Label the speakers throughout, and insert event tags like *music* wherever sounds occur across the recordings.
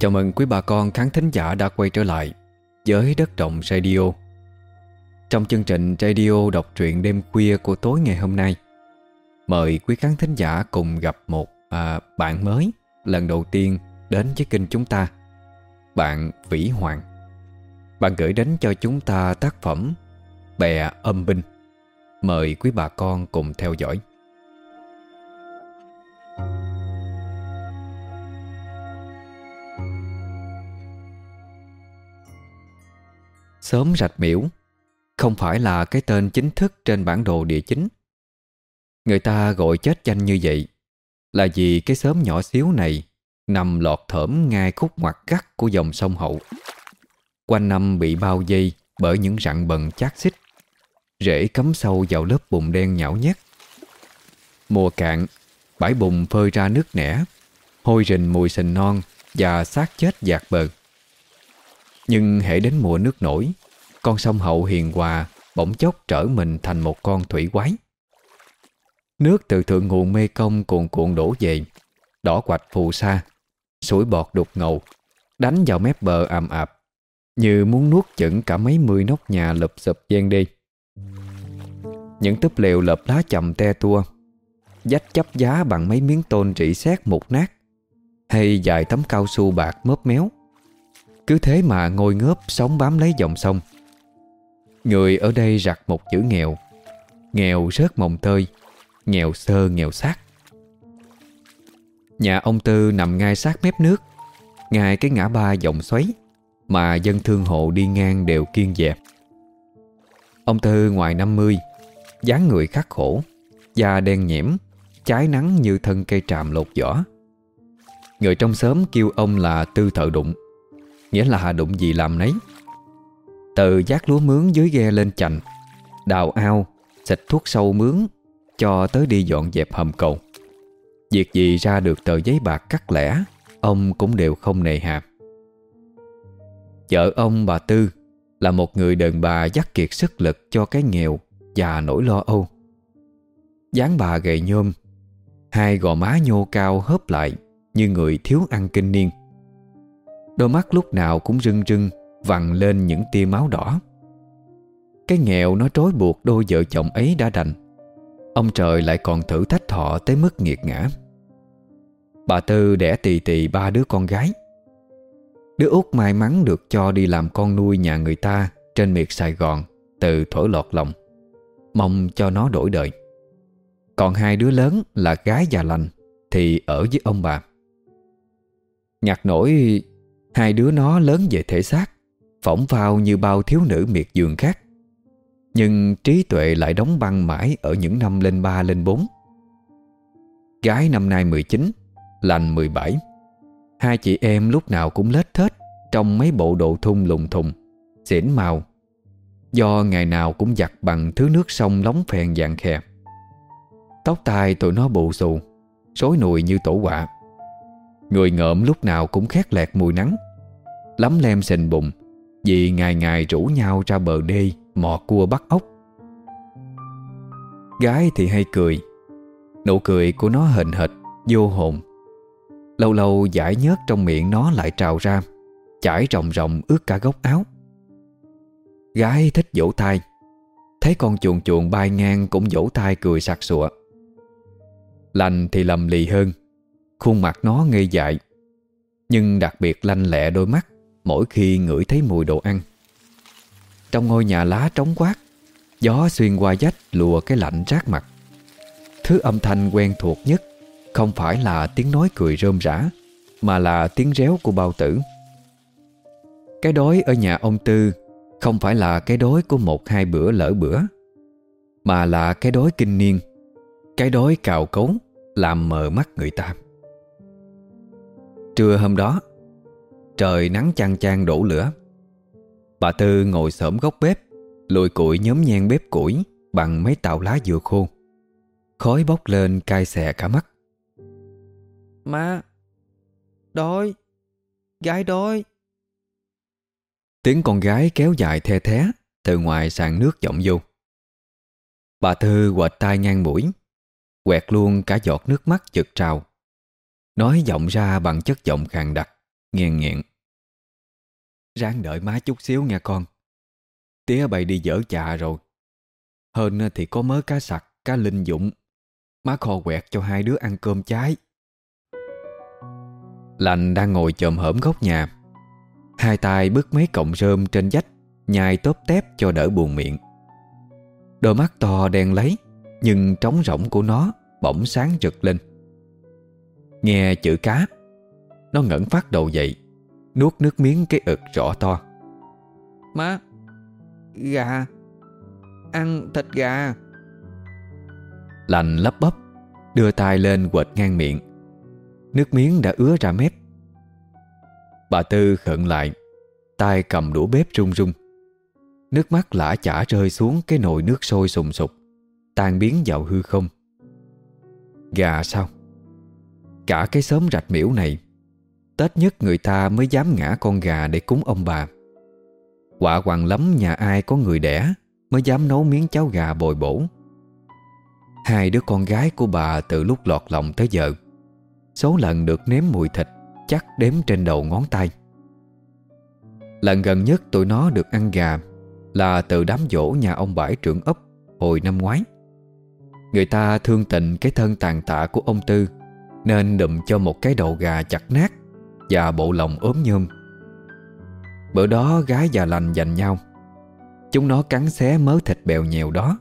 Speaker 1: Chào mừng quý bà con khán thính giả đã quay trở lại với Đất Động Radio. Trong chương trình radio đọc truyện đêm khuya của tối ngày hôm nay, mời quý khán thính giả cùng gặp một à, bạn mới lần đầu tiên đến với kênh chúng ta. Bạn Vĩ Hoàng. Bạn gửi đến cho chúng ta tác phẩm Bè âm binh. Mời quý bà con cùng theo dõi. Sớm rạch miễu. Không phải là cái tên chính thức trên bản đồ địa chính. Người ta gọi chết danh như vậy Là vì cái xóm nhỏ xíu này Nằm lọt thởm ngay khúc ngoặt cắt của dòng sông Hậu. Quanh năm bị bao dây bởi những rặng bần chát xích, Rễ cắm sâu vào lớp bùn đen nhão nhét. Mùa cạn, Bãi bùn phơi ra nước nẻ, Hôi rình mùi sình non Và xác chết dạt bờ. Nhưng hệ đến mùa nước nổi con sông Hậu hiền hòa Bỗng chốc trở mình thành một con thủy quái. Nước từ thượng nguồn mê công cuồn cuộn đổ về, Đỏ quạch phù sa, Sủi bọt đục ngầu, Đánh vào mép bờ ầm ạp, Như muốn nuốt chửng cả mấy mươi nóc nhà lụp sụp gian đi. Những túp lều lợp lá chầm te tua Dách chấp giá bằng mấy miếng tôn rỉ sét mục nát, Hay dài tấm cao su bạc mớp méo. Cứ thế mà ngồi ngớp sống bám lấy dòng sông. Người ở đây rặt một chữ nghèo. Nghèo rớt mồng tơi, Nghèo sơ nghèo xác. Nhà ông Tư nằm ngay sát mép nước, Ngay cái ngã ba dòng xoáy Mà dân thương hộ đi ngang đều kiên dẹp. Ông Tư ngoài 50 dáng người khắc khổ, Da đen nhẽm, Trái nắng như thân cây tràm lột vỏ. Người trong xóm kêu ông là Tư thợ đụng, Nghĩa là đụng gì làm nấy. Từ giác lúa mướn dưới ghe lên chành, Đào ao, Xịt thuốc sâu mướn Cho tới đi dọn dẹp hầm cầu. Việc gì ra được tờ giấy bạc cắt lẻ, Ông cũng đều không nề hà. Vợ ông bà Tư Là một người đàn bà dắt kiệt sức lực cho cái nghèo Và nỗi lo âu. Dáng bà gầy nhôm, Hai gò má nhô cao hớp lại Như người thiếu ăn kinh niên. Đôi mắt lúc nào cũng rưng rưng Vằn lên những tia máu đỏ. Cái nghèo nó trói buộc đôi vợ chồng ấy đã đành. Ông trời lại còn thử thách họ tới mức nghiệt ngã. Bà Tư đẻ tì tì ba đứa con gái. Đứa út may mắn được cho đi làm con nuôi nhà người ta Trên miệt Sài Gòn Từ thổi lọt lòng, Mong cho nó đổi đời. Còn hai đứa lớn là gái già lành Thì ở với ông bà. Ngạc nổi Hai đứa nó lớn về thể xác. Phỏng phao như bao thiếu nữ miệt dường khác. Nhưng trí tuệ lại đóng băng mãi Ở những năm lên ba, lên bốn. Gái năm nay 19 Lành 17 Hai chị em lúc nào cũng lết thết Trong mấy bộ đồ thun lùng thùng, Xỉn màu. Do ngày nào cũng giặt bằng thứ nước sông lóng phèn dạng khè. Tóc tai tụi nó bù xù, xối nùi như tổ quạ. Người ngợm lúc nào cũng khét lẹt mùi nắng Lắm lem sình bụng. Vì ngày ngày rủ nhau ra bờ đê Mò cua bắt ốc. Gái thì hay cười, Nụ cười của nó hình hệt, Vô hồn. Lâu lâu giải nhớt trong miệng nó lại trào ra, Chảy ròng ròng ướt cả góc áo. Gái thích vỗ tay, Thấy con chuồn chuồn bay ngang Cũng vỗ tay cười sặc sụa. Lành thì lầm lì hơn, Khuôn mặt nó ngây dại, Nhưng đặc biệt lanh lẹ đôi mắt. Mỗi khi ngửi thấy mùi đồ ăn. Trong ngôi nhà lá trống quát, Gió xuyên qua dách lùa cái lạnh rát mặt. Thứ âm thanh quen thuộc nhất Không phải là tiếng nói cười rơm rã, Mà là tiếng réo của bao tử. Cái đói ở nhà ông Tư Không phải là cái đói của một hai bữa lỡ bữa, Mà là cái đói kinh niên, Cái đói cào cấu, Làm mờ mắt người ta. Trưa hôm đó Trời nắng chang chang đổ lửa. Bà Tư ngồi xổm góc bếp Lùi củi nhóm nhan bếp củi Bằng mấy tàu lá dừa khô. Khói bốc lên cay xè cả mắt.
Speaker 2: Má Đói Gái đói.
Speaker 1: Tiếng con gái kéo dài the thé Từ ngoài sàn nước vọng vô. Bà Tư quệt tay ngang mũi Quẹt luôn cả giọt nước mắt chực trào. Nói giọng ra bằng chất giọng khàn đặc nghèn nghẹn Ráng đợi má chút xíu nha con. Tía bày đi dở chà rồi. Hơn thì có mớ cá sặc, Cá linh dụng Má kho quẹt cho hai đứa ăn cơm trái. Lành đang ngồi chồm hởm góc nhà. Hai tay bứt mấy cọng rơm trên vách, Nhai tóp tép cho đỡ buồn miệng. Đôi mắt to đen lấy, Nhưng trống rỗng của nó Bỗng sáng rực lên. Nghe chữ cá, Nó ngẩn phát đầu dậy. Nuốt nước miếng cái ực rõ to.
Speaker 2: Má Gà Ăn thịt gà.
Speaker 1: Lành lấp bấp Đưa tay lên quệt ngang miệng. Nước miếng đã ứa ra mép. Bà Tư khẩn lại tay cầm đũa bếp rung rung Nước mắt lã chả rơi xuống Cái nồi nước sôi sùng sục Tan biến vào hư không. Gà sao? Cả cái xóm rạch miễu này Tết nhất người ta mới dám ngã con gà để cúng ông bà. Quả hoàng lắm nhà ai có người đẻ Mới dám nấu miếng cháo gà bồi bổ. Hai đứa con gái của bà từ lúc lọt lòng tới giờ, Số lần được nếm mùi thịt Chắc đếm trên đầu ngón tay. Lần gần nhất tụi nó được ăn gà Là từ đám dỗ nhà ông bãi trưởng ấp Hồi năm ngoái. Người ta thương tình cái thân tàn tạ của ông Tư, Nên đụm cho một cái đầu gà chặt nát. Và bộ lòng ốm nhôm. Bữa đó gái và lành giành nhau. Chúng nó cắn xé mớ thịt bèo nhèo đó,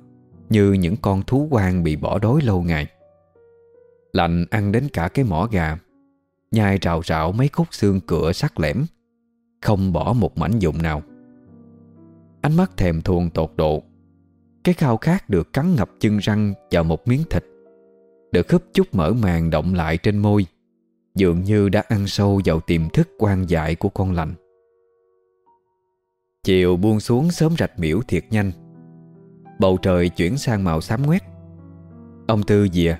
Speaker 1: Như những con thú quan bị bỏ đói lâu ngày. Lành ăn đến cả cái mỏ gà, Nhai rào rạo mấy khúc xương cửa sắc lẻm, Không bỏ một mảnh dụng nào. Ánh mắt thèm thuồng tột độ, Cái khao khát được cắn ngập chân răng vào một miếng thịt, Được húp chút mỡ màng động lại trên môi. Dường như đã ăn sâu vào tiềm thức quan dại của con lành. Chiều buông xuống sớm rạch miễu thiệt nhanh. Bầu trời chuyển sang màu xám ngoét. Ông Tư dìa,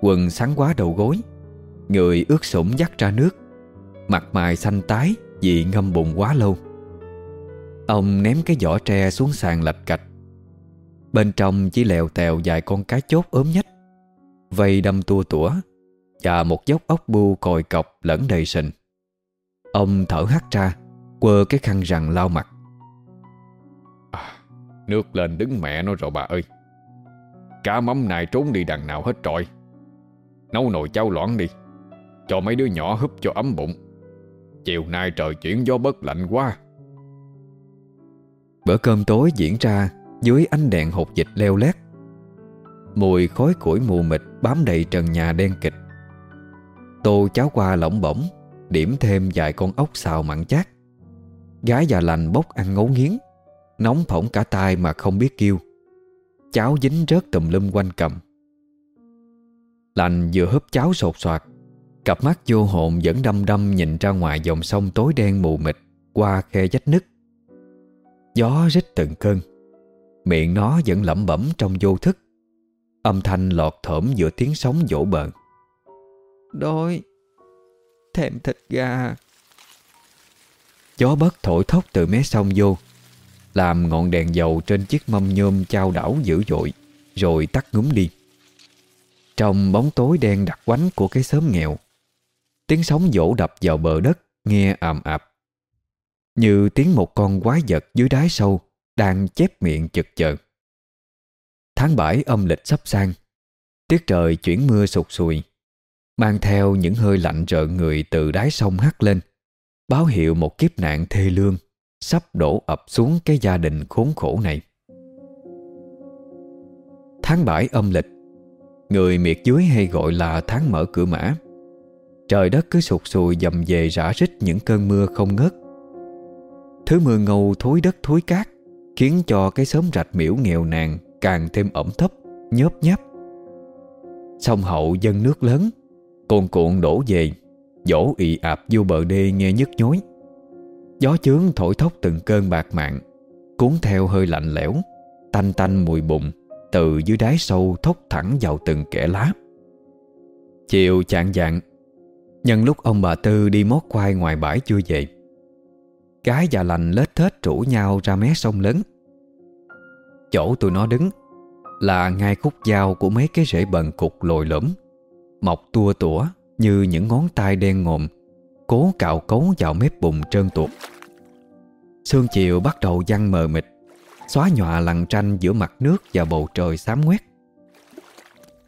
Speaker 1: Quần sáng quá đầu gối, Người ướt sũng dắt ra nước, Mặt mày xanh tái Vì ngâm bụng quá lâu. Ông ném cái vỏ tre xuống sàn lạch cạch. Bên trong chỉ lèo tèo vài con cá chốt ốm nhách Vây đâm tua tủa và một dốc ốc bu còi cọc lẫn đầy sình. Ông thở hắt ra Quơ cái khăn rằn lau mặt.
Speaker 3: À, Nước lên đứng mẹ nó rồi bà ơi. Cá mắm này trốn đi đằng nào hết trọi. Nấu nồi cháo loãng đi Cho mấy đứa nhỏ húp cho ấm bụng. Chiều nay trời chuyển gió bất lạnh quá.
Speaker 1: Bữa cơm tối diễn ra Dưới ánh đèn hột dịch leo lét. Mùi khói củi mù mịt Bám đầy trần nhà đen kịch Tô cháo qua lỏng bổng Điểm thêm vài con ốc xào mặn chát Gái già lành bốc ăn ngấu nghiến Nóng phỏng cả tai mà không biết kêu Cháo dính rớt tùm lum quanh cầm Lành vừa húp cháo sột soạt Cặp mắt vô hồn vẫn đâm đâm nhìn ra ngoài dòng sông tối đen mù mịt qua khe vách nứt. Gió rít từng cơn, miệng nó vẫn lẩm bẩm trong vô thức. Âm thanh lọt thởm giữa tiếng sóng vỗ bờn.
Speaker 2: Đói, thèm thịt gà.
Speaker 1: Gió bất thổi thốc từ mé sông vô, làm ngọn đèn dầu trên chiếc mâm nhôm trao đảo dữ dội, rồi tắt ngúm đi. Trong bóng tối đen đặc quánh của cái xóm nghèo Tiếng sóng vỗ đập vào bờ đất Nghe ầm ạp Như tiếng một con quái vật dưới đáy sâu Đang chép miệng chực chờ Tháng bảy âm lịch sắp sang Tiết trời chuyển mưa sụt sùi Mang theo những hơi lạnh rợn người từ đáy sông hắt lên Báo hiệu một kiếp nạn thê lương Sắp đổ ập xuống cái gia đình khốn khổ này. Tháng bảy âm lịch Người miệt dưới hay gọi là tháng mở cửa mã. Trời đất cứ sụt sùi dầm về rã rít những cơn mưa không ngớt. Thứ mưa ngâu thối đất thối cát Khiến cho cái xóm rạch miễu nghèo nàn Càng thêm ẩm thấp, nhớp nháp. Sông hậu dân nước lớn Cuồn cuộn đổ về, Dỗ ị ạp vô bờ đê nghe nhức nhối. Gió chướng thổi thốc từng cơn bạc mạng, Cuốn theo hơi lạnh lẽo, Tanh tanh mùi bụng từ dưới đáy sâu thốc thẳng vào từng kẻ lá. Chiều chạng dạng Nhân lúc ông bà Tư đi mót khoai ngoài bãi chưa về Gái già lành lết thết rủ nhau ra mé sông lớn. Chỗ tụi nó đứng Là ngay khúc dao của mấy cái rễ bần cục lồi lõm. Mọc tua tủa như những ngón tay đen ngộm Cố cạo cấu vào mép bụng trơn tuột. Sương chiều bắt đầu văng mờ mịt Xóa nhòa lằn tranh giữa mặt nước và bầu trời xám ngoét.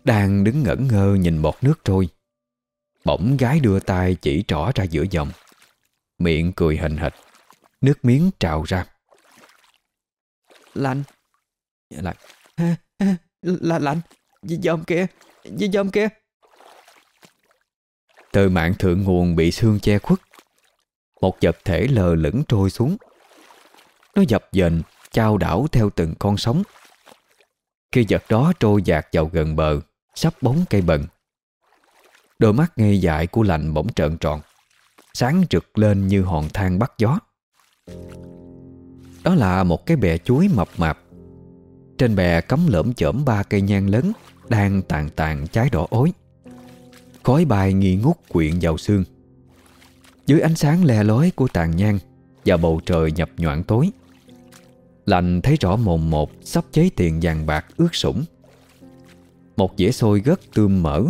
Speaker 1: Đang đứng ngẩn ngơ nhìn bọt nước trôi Bỗng gái đưa tay chỉ trỏ ra giữa dòng Miệng cười hình hệt Nước miếng trào ra.
Speaker 2: Lạnh. Lạnh. Là lạnh. Dòm kia? Dòm kia
Speaker 1: từ mạng thượng nguồn bị xương che khuất. Một vật thể lờ lửng trôi xuống. Nó dập dềnh Chao đảo theo từng con sóng. Khi vật đó trôi dạt vào gần bờ, Sắp bóng cây bần. Đôi mắt ngây dại của lành bỗng trợn tròn, Sáng rực lên như hòn than bắt gió. Đó là một cái bè chuối mập mạp. Trên bè cắm lởm chởm ba cây nhang lớn Đang tàn tàn cháy đỏ ối. Khói bài nghi ngút quyện vào xương. Dưới ánh sáng le lói của tàn nhang Và bầu trời nhập nhoạng tối Lạnh thấy rõ mồm một Sắp cháy tiền vàng bạc ướt sũng. Một dĩa xôi gất tươm mỡ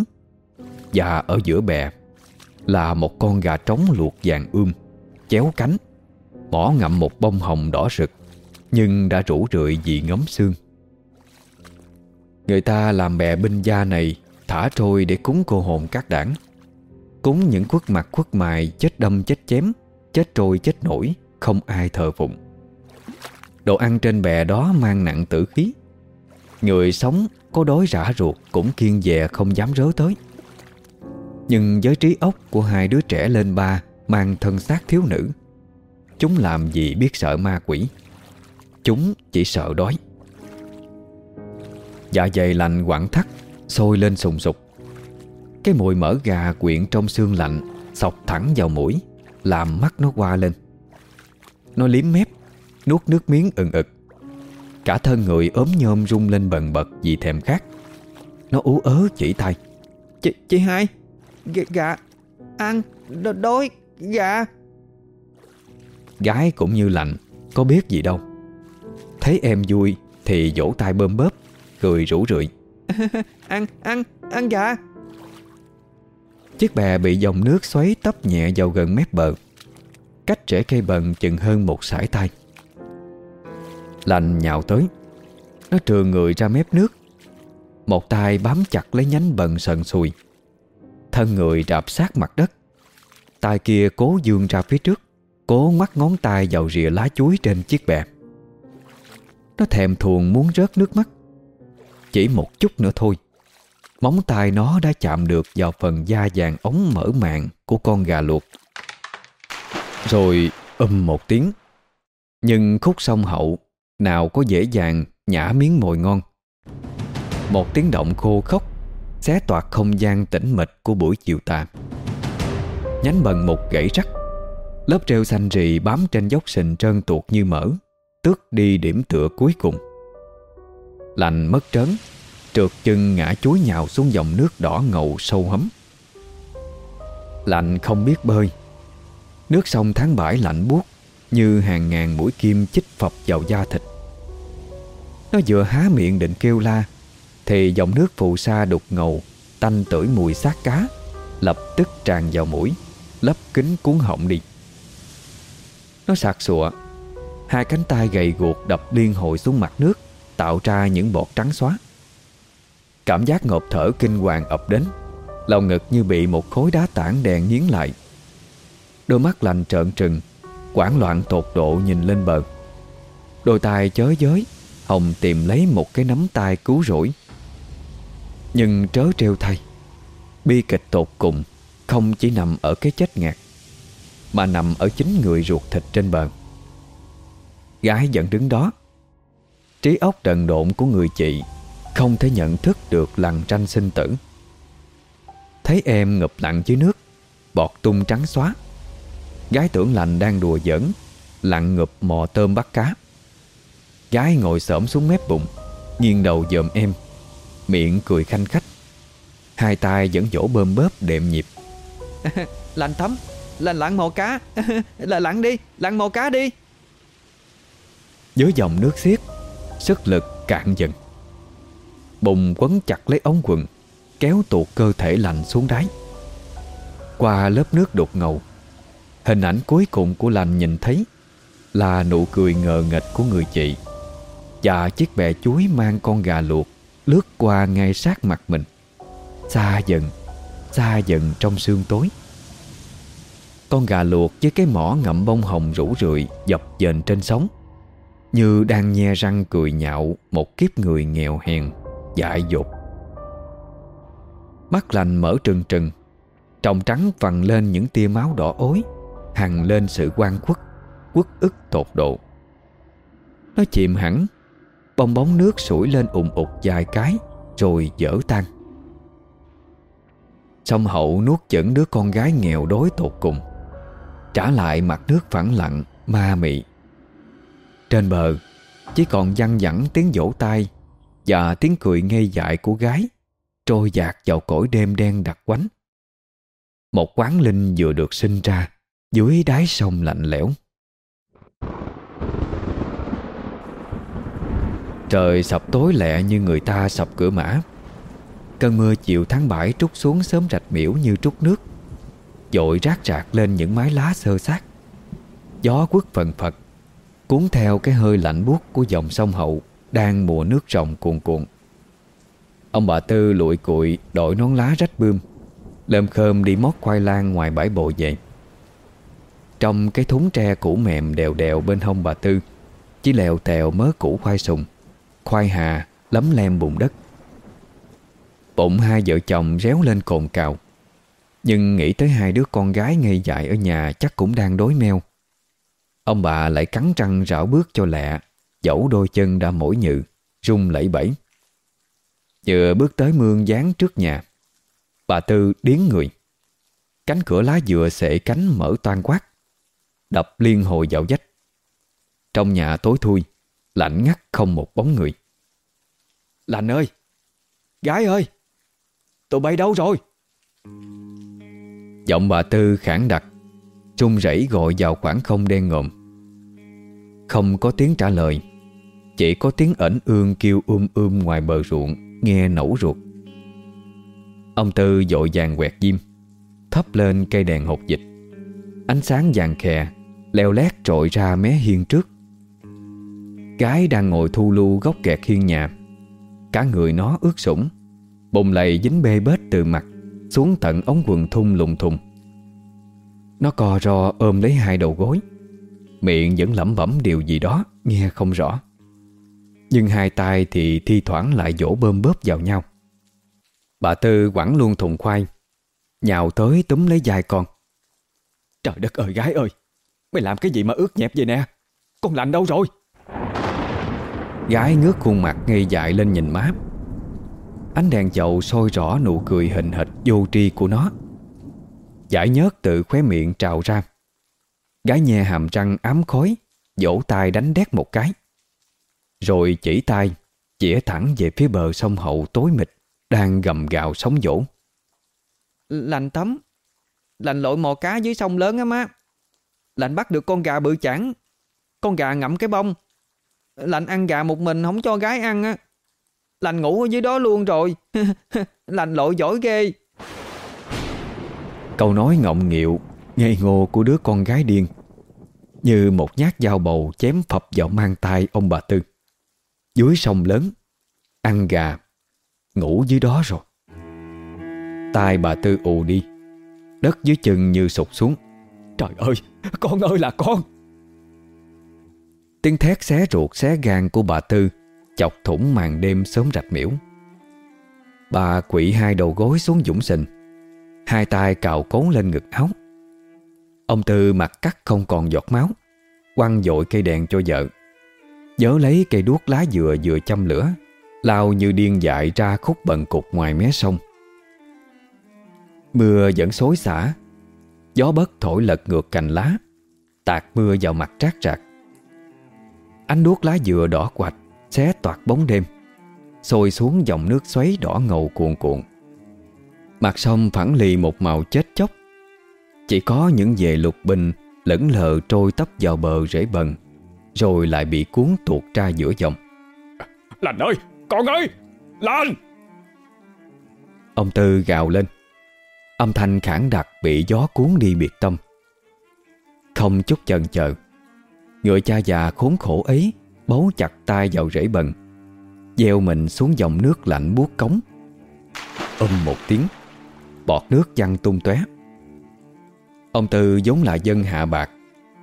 Speaker 1: Và ở giữa bè Là một con gà trống luộc vàng ươm, Chéo cánh, Mỏ ngậm một bông hồng đỏ rực, Nhưng đã rủ rượi vì ngấm xương. Người ta làm bè binh gia này Thả trôi để cúng cô hồn các đảng. Cúng những quốc mặt quốc mài, Chết đâm chết chém, Chết trôi chết nổi, Không ai thờ phụng. Đồ ăn trên bè đó mang nặng tử khí. Người sống có đói rã ruột Cũng kiên dè không dám rớ tới. Nhưng với trí óc của hai đứa trẻ lên ba Mang thân xác thiếu nữ. Chúng làm gì biết sợ ma quỷ. Chúng chỉ sợ đói. Dạ dày lành quảng thắt Sôi lên sùng sục. Cái mùi mỡ gà quyện trong xương lạnh Sọc thẳng vào mũi Làm mắt nó qua lên. Nó liếm mép Nuốt nước miếng ừng ực. Cả thân người ốm nhôm rung lên bần bật Vì thèm khát. Nó ú ớ chỉ tay.
Speaker 2: Chị, chị hai G Gà Ăn đ Đói Gà.
Speaker 1: Gái cũng như lạnh Có biết gì đâu. Thấy em vui Thì vỗ tay bơm bóp Cười rủ rượi *laughs*
Speaker 2: Ăn Ăn Ăn gà
Speaker 1: Chiếc bè bị dòng nước xoáy tấp nhẹ vào gần mép bờ. Cách rễ cây bần chừng hơn một sải tay. Lành nhào tới. Nó trường người ra mép nước. Một tay bám chặt lấy nhánh bần sần sùi. Thân người đạp sát mặt đất. Tay kia cố dương ra phía trước, Cố ngoắt ngón tay vào rìa lá chuối trên chiếc bè. Nó thèm thuồng muốn rớt nước mắt. Chỉ một chút nữa thôi. Móng tay nó đã chạm được vào phần da vàng ống mở màng của con gà luộc. Rồi âm một tiếng. Nhưng khúc sông hậu nào có dễ dàng nhả miếng mồi ngon. Một tiếng động khô khốc Xé toạc không gian tĩnh mịch của buổi chiều tà. Nhánh bần một gãy rắc. Lớp treo xanh rì bám trên dốc sình trơn tuột như mỡ, Tước đi điểm tựa cuối cùng. Lành mất trớn, Trượt chân ngã chuối nhào xuống dòng nước đỏ ngầu sâu hấm. Lạnh không biết bơi. Nước sông tháng bãi lạnh buốt, Như hàng ngàn mũi kim chích phập vào da thịt. Nó vừa há miệng định kêu la, Thì dòng nước phù sa đục ngầu, Tanh tưởi mùi xác cá, Lập tức tràn vào mũi, Lấp kính cuốn họng đi. Nó sạc sụa, Hai cánh tay gầy guộc đập liên hồi xuống mặt nước Tạo ra những bọt trắng xóa. Cảm giác ngộp thở kinh hoàng ập đến, Lòng ngực như bị một khối đá tảng đèn nghiến lại. Đôi mắt lành trợn trừng, Quảng loạn tột độ nhìn lên bờ. Đôi tay chớ giới, Hồng tìm lấy một cái nắm tay cứu rỗi. Nhưng trớ treo thay, Bi kịch tột cùng Không chỉ nằm ở cái chết ngạt, Mà nằm ở chính người ruột thịt trên bờ. Gái vẫn đứng đó Trí óc đần độn của người chị Không thể nhận thức được lằn tranh sinh tử. Thấy em ngập lặng dưới nước Bọt tung trắng xóa. Gái tưởng lành đang đùa giỡn Lặn ngụp mò tôm bắt cá. Gái ngồi xổm xuống mép bụng Nghiêng đầu dòm em Miệng cười khanh khách. Hai tay vẫn vỗ bơm bóp đệm nhịp. *laughs*
Speaker 2: Lạnh thấm Lạnh lặn mò cá. *laughs* Là lặn đi Lặn mò cá đi.
Speaker 1: Dưới dòng nước xiết Sức lực cạn dần. Bùng quấn chặt lấy ống quần, Kéo tuột cơ thể lạnh xuống đáy. Qua lớp nước đục ngầu, Hình ảnh cuối cùng của lành nhìn thấy Là nụ cười ngờ nghịch của người chị Và chiếc bè chuối mang con gà luộc Lướt qua ngay sát mặt mình, Xa dần Xa dần trong sương tối. Con gà luộc với cái mỏ ngậm bông hồng rủ rượi Dập dềnh trên sóng. Như đang nhe răng cười nhạo Một kiếp người nghèo hèn, Dại dột. Mắt lành mở trừng trừng Trọng trắng vằn lên những tia máu đỏ ối, Hằng lên sự quan khuất Quất ức tột độ. Nó chìm hẳn, Bong bóng nước sủi lên ủng ụt dài cái, Rồi dở tan. Sông hậu nuốt chửng đứa con gái nghèo đói tột cùng, Trả lại mặt nước phẳng lặng, Ma mị. Trên bờ, Chỉ còn văng vẳng tiếng vỗ tay Và tiếng cười ngây dại của gái, Trôi dạt vào cõi đêm đen đặc quánh. Một quán linh vừa được sinh ra, Dưới đáy sông lạnh lẽo. Trời sập tối lẹ như người ta sập cửa mã. Cơn mưa chiều tháng 7 trút xuống sớm rạch miễu như trút nước, Dội rác rạc lên những mái lá sơ sát Gió quất phần phật Cuốn theo cái hơi lạnh buốt của dòng sông Hậu Đang mùa nước rồng cuồn cuộn. Ông bà Tư lụi cụi Đội nón lá rách bươm Lơm khơm đi mót khoai lang ngoài bãi bồi về. Trong cái thúng tre cũ mềm đèo đèo bên hông bà Tư, Chỉ lèo tèo mớ củ khoai sùng, Khoai hà, lấm lem bùn đất. Bụng hai vợ chồng réo lên cồn cào, Nhưng nghĩ tới hai đứa con gái ngây dại ở nhà Chắc cũng đang đối meo. Ông bà lại cắn răng rảo bước cho lẹ Dẫu đôi chân đã mỏi nhự Rung lẫy bẫy Vừa bước tới mương dán trước nhà Bà Tư điến người. Cánh cửa lá dừa sệ cánh mở toan quát Đập liên hồi vào dách Trong nhà tối thui Lạnh ngắt không một bóng người. Lạnh ơi! Gái ơi! Tụi bay đâu rồi? Giọng bà Tư khản đặc Trung rẩy gọi vào khoảng không đen ngộm không có tiếng trả lời, Chỉ có tiếng ẩn ương kêu um um ngoài bờ ruộng, Nghe nổ ruột. Ông Tư dội vàng quẹt diêm, thấp lên cây đèn hột dịch. Ánh sáng vàng khè, Leo lét trội ra mé hiên trước. Gái đang ngồi thu lưu góc kẹt hiên nhà, Cả người nó ướt sũng Bùng lầy dính bê bết từ mặt, Xuống tận ống quần thun lùng thùng. Nó co ro ôm lấy hai đầu gối. Miệng vẫn lẩm bẩm điều gì đó, Nghe không rõ. Nhưng hai tay thì thi thoảng lại vỗ bơm bóp vào nhau. Bà Tư quẳng luôn thùng khoai, Nhào tới túm lấy dài con. Trời đất ơi, gái ơi, Mày làm cái gì mà ướt nhẹp vậy nè? Con lạnh đâu rồi? Gái ngước khuôn mặt ngây dại lên nhìn má. Ánh đèn dầu soi rõ nụ cười hình hệt vô tri của nó. Giải nhớt từ khóe miệng trào ra. Gái nhe hàm răng ám khói Vỗ tay đánh đét một cái. Rồi chỉ tay Chỉa thẳng về phía bờ sông hậu tối mịt Đang gầm gào sóng dỗ
Speaker 2: Lành tắm Lành lội mò cá dưới sông lớn á má. Lành bắt được con gà bự chản Con gà ngậm cái bông. Lành ăn gà một mình không cho gái ăn á. Lành ngủ ở dưới đó luôn rồi. *laughs* Lành lội giỏi ghê.
Speaker 1: Câu nói ngọng nghịu Ngây ngô của đứa con gái điên, Như một nhát dao bầu Chém phập vào mang tay ông bà Tư. Dưới sông lớn, Ăn gà, Ngủ dưới đó rồi. Tai bà Tư ù đi, Đất dưới chân như sụt xuống.
Speaker 2: Trời ơi, Con ơi là con!
Speaker 1: Tiếng thét xé ruột xé gan của bà Tư Chọc thủng màn đêm sớm rạch miễu. Bà quỵ hai đầu gối xuống dũng sình, Hai tay cào cốn lên ngực áo. Ông Tư mặt cắt không còn giọt máu, Quăng dội cây đèn cho vợ. Nhớ lấy cây đuốc lá dừa vừa châm lửa, Lao như điên dại ra khúc bần cục ngoài mé sông. Mưa vẫn xối xả, Gió bất thổi lật ngược cành lá, Tạt mưa vào mặt trát trạc. Ánh đuốc lá dừa đỏ quạch, Xé toạt bóng đêm Sôi xuống dòng nước xoáy đỏ ngầu cuồn cuộn. Mặt sông phẳng lì một màu chết chóc chỉ có những về lục bình Lẫn lờ trôi tấp vào bờ rễ bần Rồi lại bị cuốn tuột ra giữa dòng.
Speaker 3: Lành ơi Con ơi Lành!
Speaker 1: Ông Tư gào lên. Âm thanh khản đặc bị gió cuốn đi biệt tâm. Không chút chần chờ Người cha già khốn khổ ấy Bấu chặt tay vào rễ bần Gieo mình xuống dòng nước lạnh buốt cống. Âm một tiếng Bọt nước văng tung tóe Ông Tư vốn là dân hạ bạc,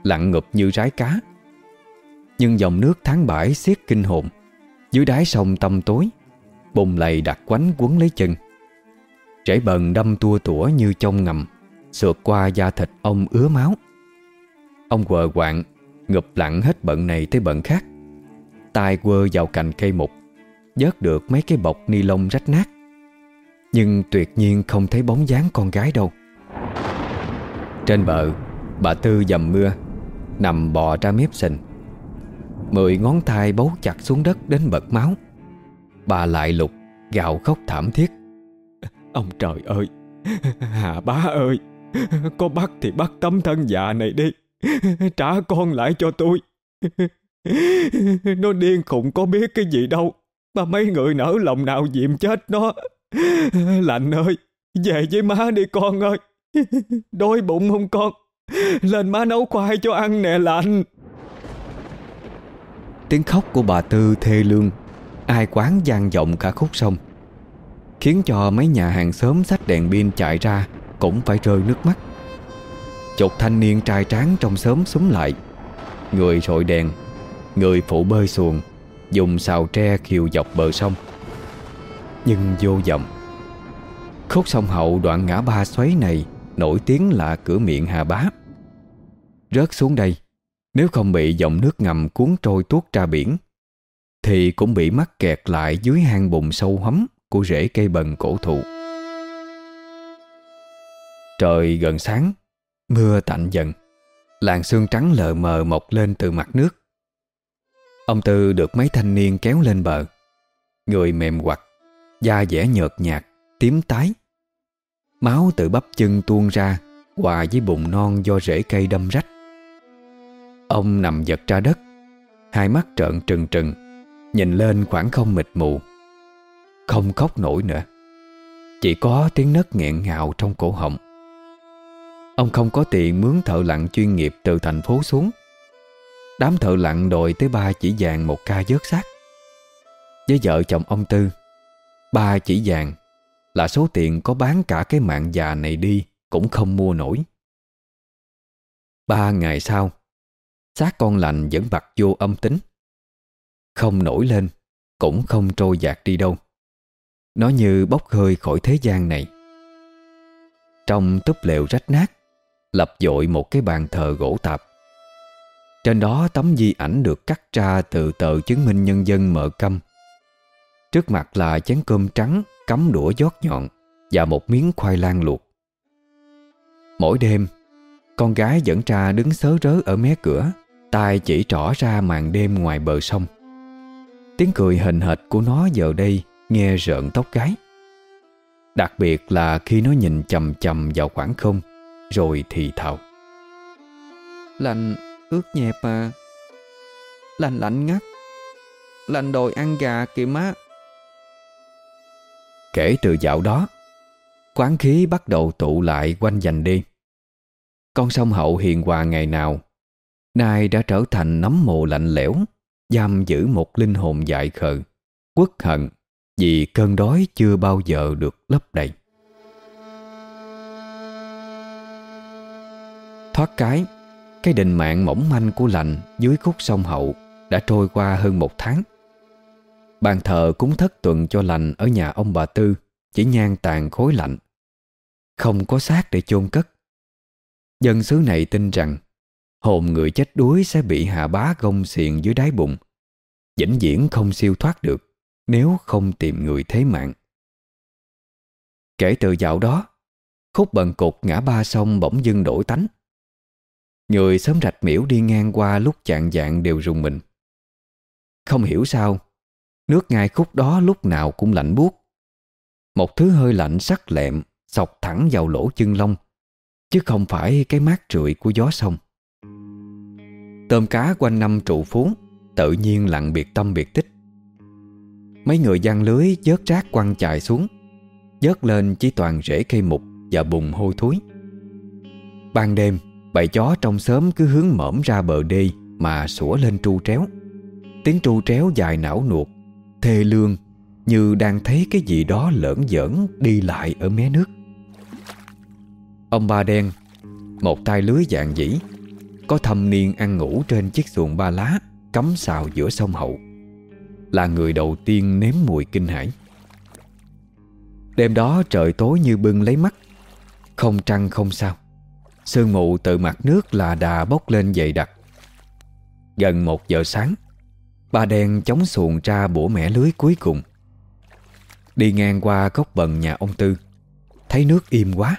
Speaker 1: Lặn ngụp như rái cá. Nhưng dòng nước tháng bãi xiết kinh hồn, Dưới đáy sông tâm tối Bùng lầy đặt quánh quấn lấy chân. Rễ bần đâm tua tủa như trong ngầm, Sượt qua da thịt ông ứa máu. Ông quờ quạng, Ngụp lặng hết bận này tới bận khác. Tay quơ vào cành cây mục, Vớt được mấy cái bọc ni lông rách nát. Nhưng tuyệt nhiên không thấy bóng dáng con gái đâu. Trên bờ, Bà Tư dầm mưa, Nằm bò ra mép sình. Mười ngón tay bấu chặt xuống đất đến bật máu. Bà lại lục Gạo khóc thảm thiết. Ông trời ơi, Hà bá ơi, Có bắt thì bắt tấm thân già này đi, Trả con lại cho tôi. Nó điên khùng có biết cái gì đâu, Mà mấy người nở lòng nào diệm chết nó. Lạnh ơi, Về với má đi con ơi. Đói bụng không con? Lên má nấu khoai cho ăn nè, lạnh. Tiếng khóc của bà Tư thê lương. Ai quán gian vọng cả khúc sông. Khiến cho mấy nhà hàng xóm sách đèn pin chạy ra, Cũng phải rơi nước mắt. Chục thanh niên trai tráng trong xóm súng lại. Người rội đèn, Người phụ bơi xuồng, Dùng xào tre khiều dọc bờ sông. Nhưng vô vọng Khúc sông hậu đoạn ngã ba xoáy này Nổi tiếng là cửa miệng Hà Bá. Rớt xuống đây, Nếu không bị dòng nước ngầm cuốn trôi tuốt ra biển, Thì cũng bị mắc kẹt lại dưới hang bùn sâu hấm Của rễ cây bần cổ thụ. Trời gần sáng, Mưa tạnh dần Làn sương trắng lờ mờ mọc lên từ mặt nước. Ông Tư được mấy thanh niên kéo lên bờ, Người mềm quặt, Da dẻ nhợt nhạt, Tím tái. Máu từ bắp chân tuôn ra, Hòa với bụng non do rễ cây đâm rách. Ông nằm giật ra đất, Hai mắt trợn trừng trừng, Nhìn lên khoảng không mịt mù. Không khóc nổi nữa, Chỉ có tiếng nấc nghẹn ngào trong cổ họng. Ông không có tiền mướn thợ lặn chuyên nghiệp từ thành phố xuống. Đám thợ lặn đòi tới ba chỉ vàng một ca vớt xác. Với vợ chồng ông Tư, Ba chỉ vàng là số tiền có bán cả cái mạng già này đi Cũng không mua nổi. Ba ngày sau, xác con lành vẫn bặt vô âm tính. Không nổi lên, Cũng không trôi dạt đi đâu. Nó như bốc hơi khỏi thế gian này. Trong túp lều rách nát, Lập dội một cái bàn thờ gỗ tạp. Trên đó tấm di ảnh được cắt ra từ tờ chứng minh nhân dân mở câm. Trước mặt là chén cơm trắng cắm đũa giót nhọn Và một miếng khoai lang luộc. Mỗi đêm, Con gái dẫn ra đứng sớ rớ ở mé cửa, tay chỉ trỏ ra màn đêm ngoài bờ sông. Tiếng cười hình hệt của nó giờ đây Nghe rợn tóc gái. Đặc biệt là khi nó nhìn chầm chầm vào khoảng không, rồi thì thào.
Speaker 2: Lạnh ướt nhẹp à. Lạnh lạnh ngắt. Lạnh đồi ăn gà kìa má.
Speaker 1: Kể từ dạo đó. Quán khí bắt đầu tụ lại quanh dành đi Con sông hậu hiền hòa ngày nào, Nay đã trở thành nấm mồ lạnh lẽo, Giam giữ một linh hồn dại khờ Quất hận Vì cơn đói chưa bao giờ được lấp đầy. Thoát cái Cái đình mạng mỏng manh của lành Dưới khúc sông hậu Đã trôi qua hơn một tháng. Bàn thờ cúng thất tuần cho lành Ở nhà ông bà Tư, Chỉ nhan tàn khối lạnh. Không có xác để chôn cất. Dân xứ này tin rằng, Hồn người chết đuối sẽ bị hạ bá gông xiền dưới đáy bụng. Vĩnh viễn không siêu thoát được, Nếu không tìm người thế mạng. Kể từ dạo đó, Khúc bần cục ngã ba sông bỗng dưng đổi tánh. Người sớm rạch miễu đi ngang qua lúc chạng dạng đều rùng mình. Không hiểu sao Nước ngay khúc đó lúc nào cũng lạnh buốt. Một thứ hơi lạnh sắc lẹm Sọc thẳng vào lỗ chân lông, Chứ không phải cái mát rượi của gió sông. Tôm cá quanh năm trụ phú, Tự nhiên lặng biệt tâm biệt tích. Mấy người gian lưới vớt rác quăng chài xuống Vớt lên chỉ toàn rễ cây mục Và bùn hôi thối. Ban đêm, Bầy chó trong xóm cứ hướng mõm ra bờ đê Mà sủa lên tru tréo. Tiếng tru tréo dài não nuột Thê lương Như đang thấy cái gì đó lởn giỡn Đi lại ở mé nước. Ông ba đen, Một tay lưới dạng dĩ, Có thâm niên ăn ngủ trên chiếc xuồng ba lá Cắm xào giữa sông Hậu, Là người đầu tiên nếm mùi kinh hãi. Đêm đó trời tối như bưng lấy mắt, Không trăng không sao. Sương mù từ mặt nước là đà bốc lên dày đặc. Gần một giờ sáng bà đen chống xuồng ra bổ mẻ lưới cuối cùng. Đi ngang qua góc bần nhà ông Tư. Thấy nước im quá.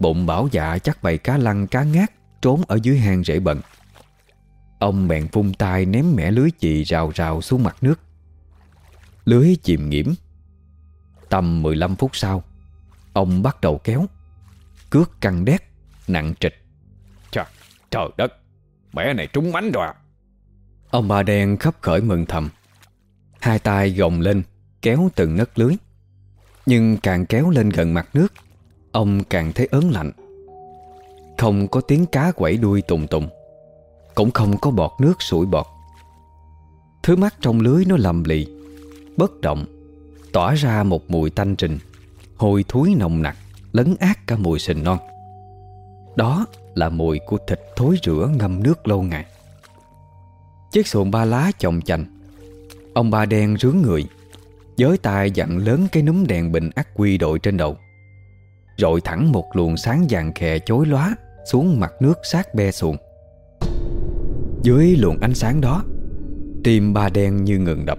Speaker 1: Bụng bảo dạ chắc bầy cá lăng cá ngát Trốn ở dưới hang rễ bần. Ông bèn vung tay ném mẻ lưới chì rào rào xuống mặt nước. Lưới chìm nghiễm Tầm 15 phút sau Ông bắt đầu kéo. Cước căng đét Nặng trịch.
Speaker 3: Trời, trời đất. Mẹ này trúng mánh rồi à.
Speaker 1: Ông ba đen khấp khởi mừng thầm. Hai tay gồng lên, Kéo từng nấc lưới. Nhưng càng kéo lên gần mặt nước, Ông càng thấy ớn lạnh. Không có tiếng cá quẩy đuôi tùng tùng, Cũng không có bọt nước sủi bọt. Thứ mắt trong lưới nó lầm lì, Bất động, Tỏa ra một mùi tanh trình, Hôi thúi nồng nặc, Lấn át cả mùi sình non. Đó là mùi của thịt thối rửa ngâm nước lâu ngày. Chiếc xuồng ba lá chồng chành. Ông ba đen rướng người Giới tay dặn lớn cái núm đèn bình ác quy đội trên đầu. Rồi thẳng một luồng sáng vàng khè chối lóa Xuống mặt nước sát be xuồng. Dưới luồng ánh sáng đó, Tim ba đen như ngừng đập,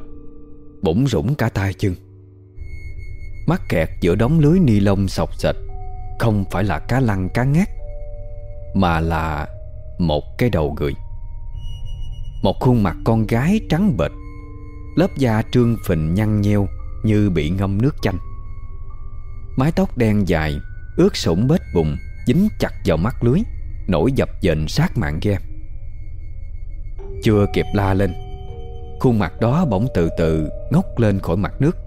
Speaker 1: bỗng rủng cả tay chân. Mắc kẹt giữa đống lưới ni lông sọc sệt, Không phải là cá lăng cá ngát, Mà là Một cái đầu người. Một khuôn mặt con gái trắng bệch, Lớp da trương phình nhăn nheo Như bị ngâm nước chanh. Mái tóc đen dài, Ướt sũng bết bụng, Dính chặt vào mắt lưới, Nổi dập dềnh sát mạng ghe. Chưa kịp la lên, Khuôn mặt đó bỗng từ từ ngóc lên khỏi mặt nước.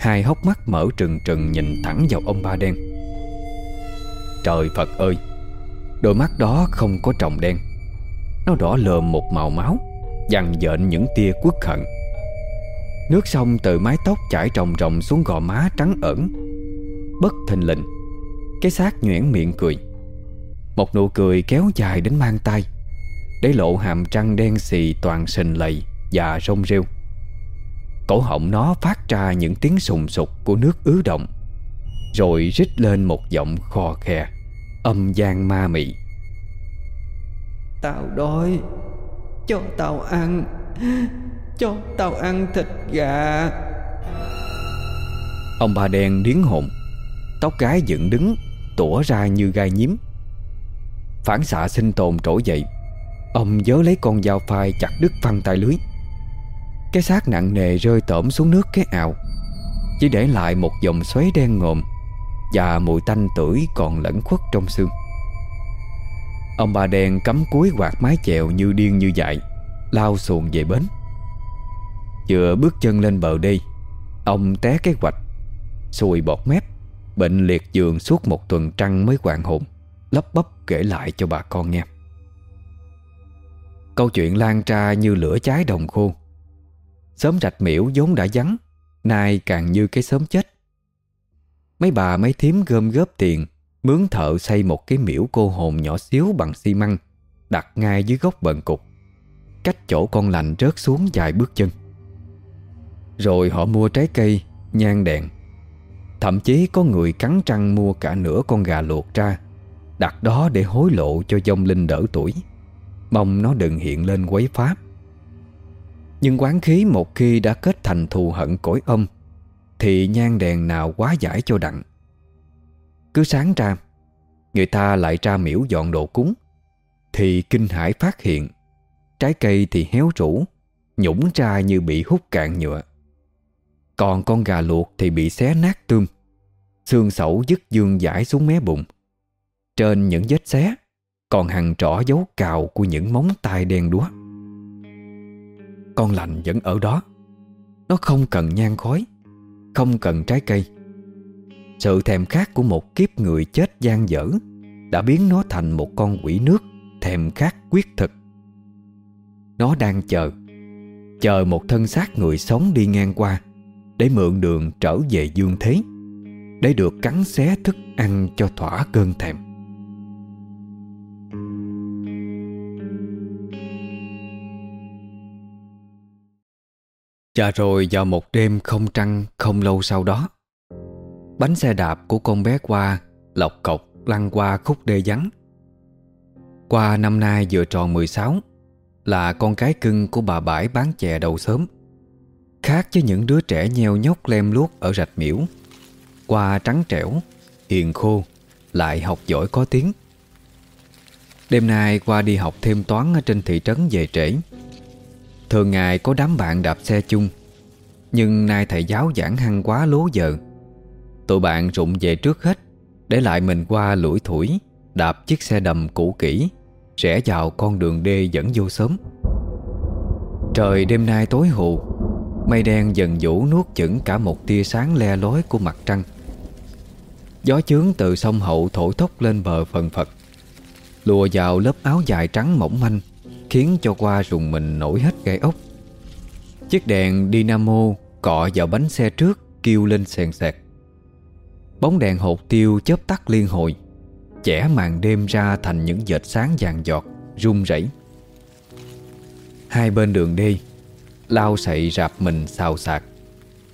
Speaker 1: Hai hốc mắt mở trừng trừng nhìn thẳng vào ông ba đen. Trời Phật ơi, Đôi mắt đó không có tròng đen. Nó đỏ lờm một màu máu, Dằn dện những tia quốc hận. Nước sông từ mái tóc chảy ròng ròng xuống gò má trắng ẩn, Bất thình lình, Cái xác nhuyễn miệng cười. Một nụ cười kéo dài đến mang tay, Để lộ hàm trăng đen xì toàn sình lầy Và rong rêu. Cổ họng nó phát ra những tiếng sùng sục của nước ứ động, Rồi rít lên một giọng khò khè, Âm gian ma mị.
Speaker 2: Tao đói. Cho tao ăn. Cho tao ăn thịt gà.
Speaker 1: Ông ba đen điếng hồn. Tóc gái dựng đứng, Tủa ra như gai nhím. Phản xạ sinh tồn trỗi dậy. Ông nhớ lấy con dao phai chặt đứt phăng tay lưới. Cái xác nặng nề rơi tổm xuống nước cái ảo Chỉ để lại một dòng xoáy đen ngòm Và mùi tanh tưởi còn lẫn khuất trong xương. Ông bà đen cắm cuối quạt mái chèo như điên như dại, Lao xuồng về bến. Vừa bước chân lên bờ đi Ông té cái quạch Xùi bọt mép, Bệnh liệt giường suốt một tuần trăng mới hoàn hồn, Lấp bấp kể lại cho bà con nghe. Câu chuyện lan ra như lửa cháy đồng khô. Sớm rạch miễu vốn đã vắng, Nay càng như cái sớm chết. Mấy bà mấy thím gom góp tiền Mướn thợ xây một cái miễu cô hồn nhỏ xíu bằng xi măng Đặt ngay dưới gốc bần cục. Cách chỗ con lành rớt xuống vài bước chân. Rồi họ mua trái cây, nhang đèn. Thậm chí có người cắn trăng mua cả nửa con gà luộc ra Đặt đó để hối lộ cho dông linh đỡ tuổi. Mong nó đừng hiện lên quấy phá Nhưng quán khí một khi đã kết thành thù hận cõi âm Thì nhang đèn nào quá giải cho đặng. Cứ sáng ra. Người ta lại ra miễu dọn đồ cúng. Thì kinh hải phát hiện, Trái cây thì héo rũ, Nhũng ra như bị hút cạn nhựa. Còn con gà luộc thì bị xé nát tương Xương sẩu dứt dương giải xuống mé bụng. Trên những vết xé, Còn hàng trỏ dấu cào của những móng tay đen đúa. Con lành vẫn ở đó. Nó không cần nhang khói, Không cần trái cây. Sự thèm khát của một kiếp người chết gian dở Đã biến nó thành một con quỷ nước Thèm khát quyết thực. Nó đang chờ Chờ một thân xác người sống đi ngang qua Để mượn đường trở về dương thế, Để được cắn xé thức ăn cho thỏa cơn thèm. Và rồi vào một đêm không trăng, không lâu sau đó Bánh xe đạp của con bé qua Lọc cọc lăn qua khúc đê vắng. Qua năm nay vừa tròn 16 Là con cái cưng của bà bãi bán chè đầu sớm. Khác với những đứa trẻ nheo nhóc lem luốc ở rạch miễu Qua trắng trẻo, hiền khô Lại học giỏi có tiếng. Đêm nay qua đi học thêm toán ở trên thị trấn về trễ. Thường ngày có đám bạn đạp xe chung Nhưng nay thầy giáo giảng hăng quá lố giờ. Tụi bạn rụng về trước hết, Để lại mình qua lũi thủi, Đạp chiếc xe đầm cũ kỹ, Rẽ vào con đường đê dẫn vô sớm. Trời đêm nay tối hù, Mây đen dần vũ nuốt chửng cả một tia sáng le lói của mặt trăng. Gió chướng từ sông hậu thổi thốc lên bờ phần phật, Lùa vào lớp áo dài trắng mỏng manh, Khiến cho qua rùng mình nổi hết gai ốc. Chiếc đèn dynamo cọ vào bánh xe trước, Kêu lên sèn sẹt Bóng đèn hột tiêu chớp tắt liên hồi. Chẻ màn đêm ra thành những vệt sáng vàng giọt rung rẩy. Hai bên đường đi, Lao sậy rạp mình xào xạc,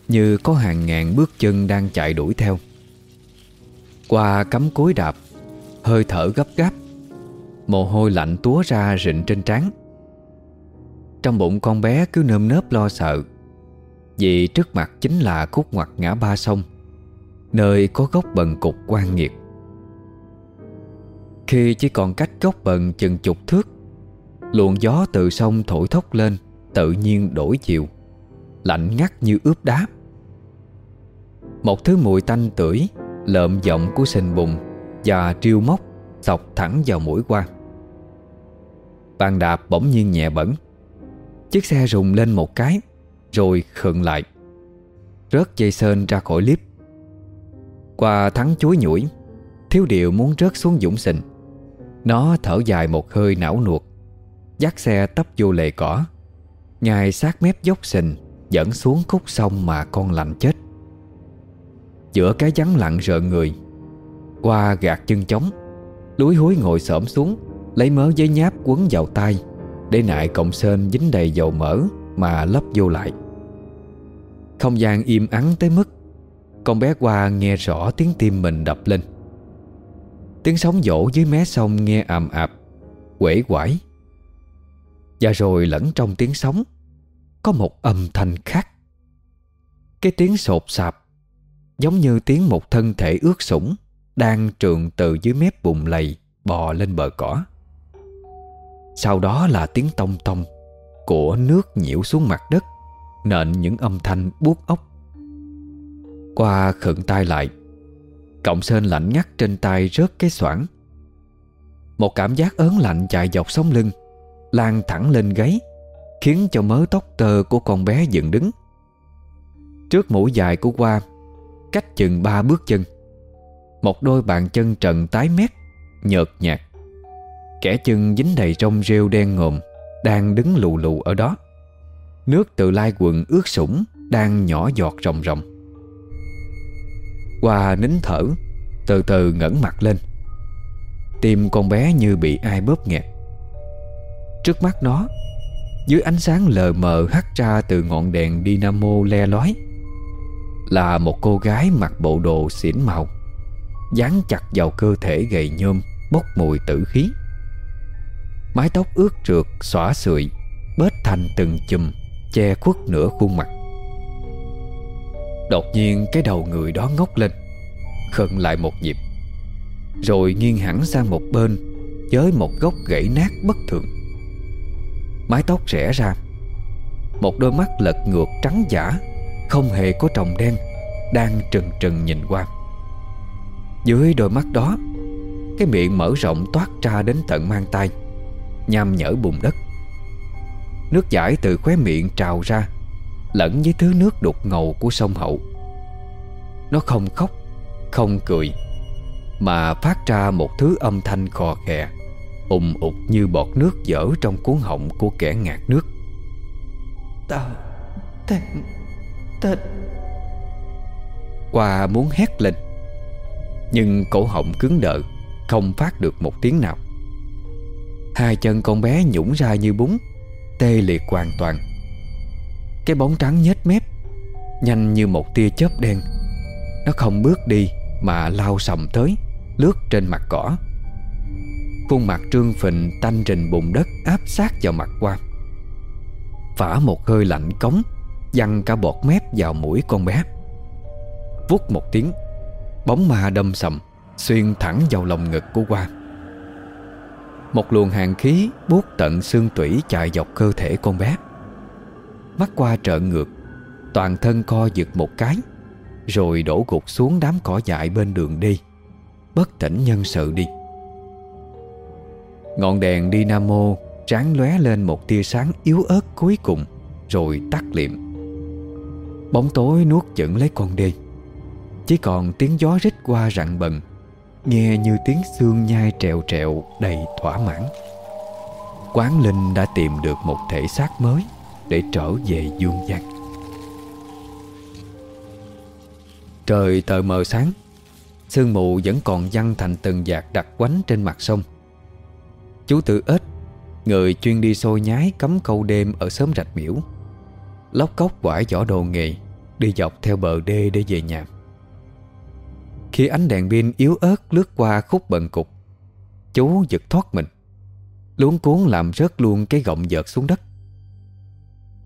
Speaker 1: Như có hàng ngàn bước chân đang chạy đuổi theo. Qua cắm cối đạp, Hơi thở gấp gáp, Mồ hôi lạnh túa ra rịn trên trán. Trong bụng con bé cứ nơm nớp lo sợ, Vì trước mặt chính là khúc ngoặt ngã ba sông. Nơi có gốc bần cục quan nghiệt. Khi chỉ còn cách gốc bần chừng chục thước, Luồng gió từ sông thổi thốc lên, Tự nhiên đổi chiều, Lạnh ngắt như ướp đá Một thứ mùi tanh tưởi, Lợm giọng của sình bùn Và triêu móc Sọc thẳng vào mũi qua. Bàn đạp bỗng nhiên nhẹ bẩn Chiếc xe rùng lên một cái, Rồi khựng lại, Rớt dây sên ra khỏi liếp qua thắng chuối nhủi, Thiếu điệu muốn rớt xuống dũng sình. Nó thở dài một hơi não nuột, Dắt xe tấp vô lề cỏ Ngài sát mép dốc sình, Dẫn xuống khúc sông mà con lạnh chết. Giữa cái vắng lặng rợn người, Qua gạt chân trống Lúi húi ngồi xổm xuống, Lấy mớ giấy nháp quấn vào tay, Để nại cọng sên dính đầy dầu mỡ Mà lấp vô lại. Không gian im ắng tới mức con bé qua nghe rõ tiếng tim mình đập lên. Tiếng sóng dỗ dưới mé sông nghe ầm ạp Quể quải Và rồi lẫn trong tiếng sóng, Có một âm thanh khác. Cái tiếng sột sạp, Giống như tiếng một thân thể ướt sũng Đang trườn từ dưới mép bùn lầy Bò lên bờ cỏ. Sau đó là tiếng tông tông Của nước nhiễu xuống mặt đất, Nện những âm thanh buốt ốc. Qua khựng tay lại Cộng sên lạnh ngắt trên tay rớt cái xoảng. Một cảm giác ớn lạnh chạy dọc sống lưng, Lan thẳng lên gáy, Khiến cho mớ tóc tơ của con bé dựng đứng. Trước mũi dài của qua, Cách chừng ba bước chân, Một đôi bàn chân trần tái mét, Nhợt nhạt. Kẻ chân dính đầy trong rêu đen ngồm Đang đứng lù lù ở đó. Nước từ lai quần ướt sũng Đang nhỏ giọt ròng ròng. Qua nín thở, Từ từ ngẩng mặt lên. Tim con bé như bị ai bóp nghẹt. Trước mắt nó, Dưới ánh sáng lờ mờ hắt ra từ ngọn đèn dynamo le lói, Là một cô gái mặc bộ đồ xỉn màu, Dán chặt vào cơ thể gầy nhôm, Bốc mùi tử khí. Mái tóc ướt trượt, xõa sụi Bết thành từng chùm Che khuất nửa khuôn mặt. Đột nhiên cái đầu người đó ngóc lên Khẩn lại một nhịp, Rồi nghiêng hẳn sang một bên Với một gốc gãy nát bất thường. Mái tóc rẽ ra, Một đôi mắt lật ngược trắng giả, Không hề có tròng đen, Đang trừng trừng nhìn qua. Dưới đôi mắt đó, Cái miệng mở rộng toát ra đến tận mang tay Nham nhở bùn đất. Nước giải từ khóe miệng trào ra Lẫn với thứ nước đục ngầu của sông hậu. Nó không khóc Không cười Mà phát ra một thứ âm thanh khò khè ùng ụt như bọt nước dở trong cuốn họng của kẻ ngạt nước.
Speaker 2: Tao Tên Tên
Speaker 1: Qua muốn hét lên Nhưng cổ họng cứng đờ Không phát được một tiếng nào. Hai chân con bé nhũng ra như bún Tê liệt hoàn toàn cái bóng trắng nhếch mép, Nhanh như một tia chớp đen. Nó không bước đi Mà lao sầm tới, Lướt trên mặt cỏ. Khuôn mặt trương phình tanh rình bùn đất, áp sát vào mặt qua. Phả một hơi lạnh cống Dăng cả bọt mép vào mũi con bé. Vút một tiếng, Bóng ma đâm sầm, Xuyên thẳng vào lòng ngực của qua Một luồng hàng khí buốt tận xương tủy chạy dọc cơ thể con bé. Mắt qua trợn ngược, Toàn thân co giật một cái, Rồi đổ gục xuống đám cỏ dại bên đường đi. Bất tỉnh nhân sự đi. Ngọn đèn dynamo Ráng lóe lên một tia sáng yếu ớt cuối cùng, Rồi tắt liệm. Bóng tối nuốt chửng lấy con đê. Chỉ còn tiếng gió rít qua rặng bần, Nghe như tiếng xương nhai trèo trèo đầy thỏa mãn. Quán Linh đã tìm được một thể xác mới. Để trở về dương gian. Trời tờ mờ sáng, Sương mù vẫn còn văng thành từng giạc đặc quánh trên mặt sông. Chú tự ếch Người chuyên đi xôi nhái cấm câu đêm ở xóm rạch miễu, Lóc cốc quải vỏ đồ nghề, Đi dọc theo bờ đê để về nhà. Khi ánh đèn pin yếu ớt lướt qua khúc bần cục, Chú giật thoát mình, Luống cuốn làm rớt luôn cái gọng vợt xuống đất.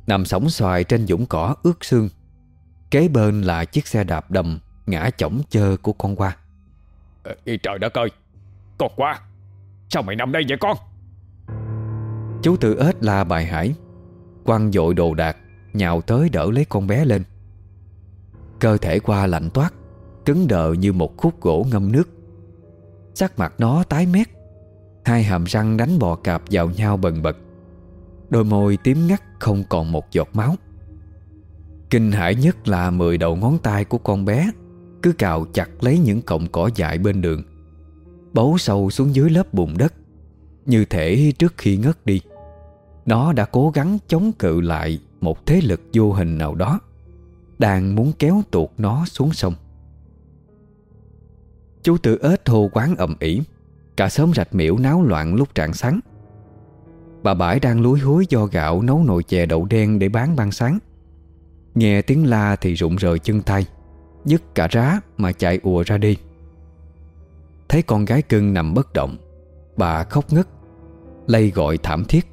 Speaker 1: Nằm sóng xoài trên dũng cỏ ướt xương Kế bên là chiếc xe đạp đầm Ngã chỏng chơ của con qua.
Speaker 3: Ê, Trời đất ơi Con qua Sao mày nằm đây vậy con?
Speaker 1: Chú tự ếch la bài hải Quăng dội đồ đạc Nhào tới đỡ lấy con bé lên. Cơ thể qua lạnh toát Cứng đờ như một khúc gỗ ngâm nước. Sắc mặt nó tái mét Hai hàm răng đánh bò cạp vào nhau bần bật. Đôi môi tím ngắt không còn một giọt máu. Kinh hãi nhất là mười đầu ngón tay của con bé, Cứ cào chặt lấy những cọng cỏ dại bên đường, Bấu sâu xuống dưới lớp bùn đất, Như thể trước khi ngất đi. Nó đã cố gắng chống cự lại Một thế lực vô hình nào đó, Đang muốn kéo tuột nó xuống sông. Chú tự ếch hô quán ầm ĩ, Cả xóm rạch miễu náo loạn lúc trạng sáng. Bà bãi đang lúi húi do gạo nấu nồi chè đậu đen để bán ban sáng. Nghe tiếng la thì rụng rời chân tay, Dứt cả rá mà chạy ùa ra đi. Thấy con gái cưng nằm bất động, Bà khóc ngất Lây gọi thảm thiết.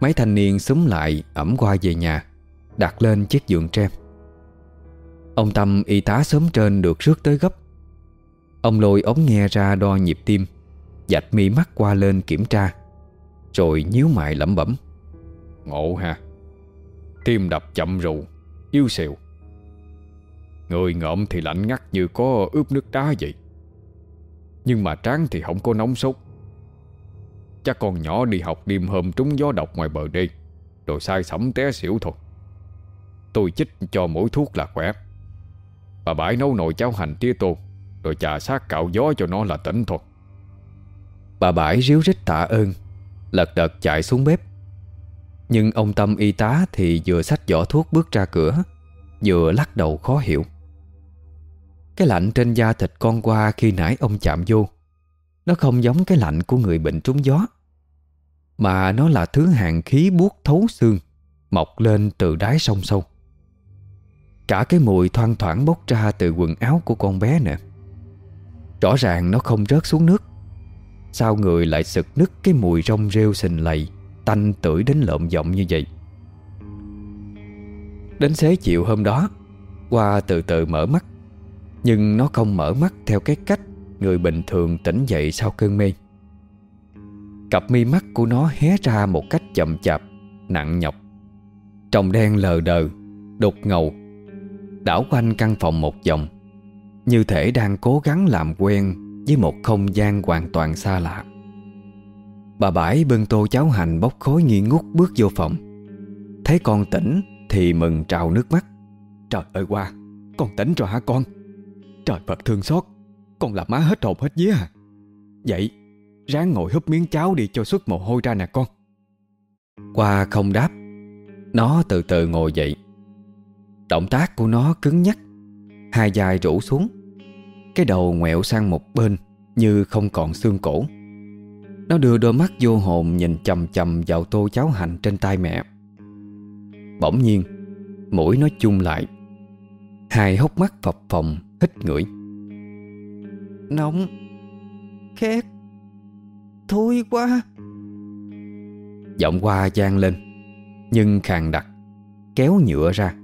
Speaker 1: Mấy thanh niên súng lại ẩm qua về nhà, Đặt lên chiếc giường trem Ông Tâm y tá sớm trên được rước tới gấp. Ông lôi ống nghe ra đo nhịp tim, Dạch mi mắt qua lên kiểm tra. Rồi nhíu mày lẩm bẩm.
Speaker 3: Ngộ ha. Tim đập chậm rù Yêu xìu. Người ngợm thì lạnh ngắt như có ướp nước đá vậy. Nhưng mà tráng thì không có nóng sốt. Chắc con nhỏ đi học đêm hôm trúng gió độc ngoài bờ đê Rồi sai sẩm té xỉu thôi. Tôi chích cho mỗi thuốc là khỏe. Bà bãi nấu nồi cháo hành tía tô, Rồi trà sát cạo gió cho nó là tỉnh thôi.
Speaker 1: Bà bãi ríu rít tạ ơn. Lật đật chạy xuống bếp. Nhưng ông Tâm y tá thì vừa xách giỏ thuốc bước ra cửa, Vừa lắc đầu khó hiểu. Cái lạnh trên da thịt con qua khi nãy ông chạm vô, Nó không giống cái lạnh của người bệnh trúng gió, Mà nó là thứ hàng khí buốt thấu xương, Mọc lên từ đáy sông sâu. Cả cái mùi thoang thoảng bốc ra từ quần áo của con bé nè. Rõ ràng nó không rớt xuống nước. Sao người lại sực nứt cái mùi rong rêu sình lầy, Tanh tưởi đến lợm giọng như vậy? Đến xế chiều hôm đó Qua từ từ mở mắt. Nhưng nó không mở mắt theo cái cách Người bình thường tỉnh dậy sau cơn mê. Cặp mi mắt của nó hé ra một cách chậm chạp, Nặng nhọc. Trồng đen lờ đờ, Đục ngầu. Đảo quanh căn phòng một vòng, Như thể đang cố gắng làm quen với một không gian hoàn toàn xa lạ. Bà bãi bưng tô cháo hành bốc khói nghi ngút bước vô phòng. Thấy con tỉnh thì mừng trào nước mắt. Trời ơi qua, Con tỉnh rồi hả con? Trời Phật thương xót,
Speaker 2: Con làm má hết hồn hết vía à. Vậy, Ráng ngồi húp miếng cháo đi cho xuất mồ hôi ra nè con.
Speaker 1: Qua không đáp, Nó từ từ ngồi dậy. Động tác của nó cứng nhắc, Hai dài rũ xuống. Cái đầu ngoẹo sang một bên Như không còn xương cổ. Nó đưa đôi mắt vô hồn Nhìn chầm chầm vào tô cháo hành trên tay mẹ. Bỗng nhiên, Mũi nó chung lại. Hai hốc mắt phập phồng, Hít ngửi.
Speaker 2: Nóng. Khét. Thôi quá.
Speaker 1: Giọng qua gian lên, Nhưng khàn đặc, Kéo nhựa ra.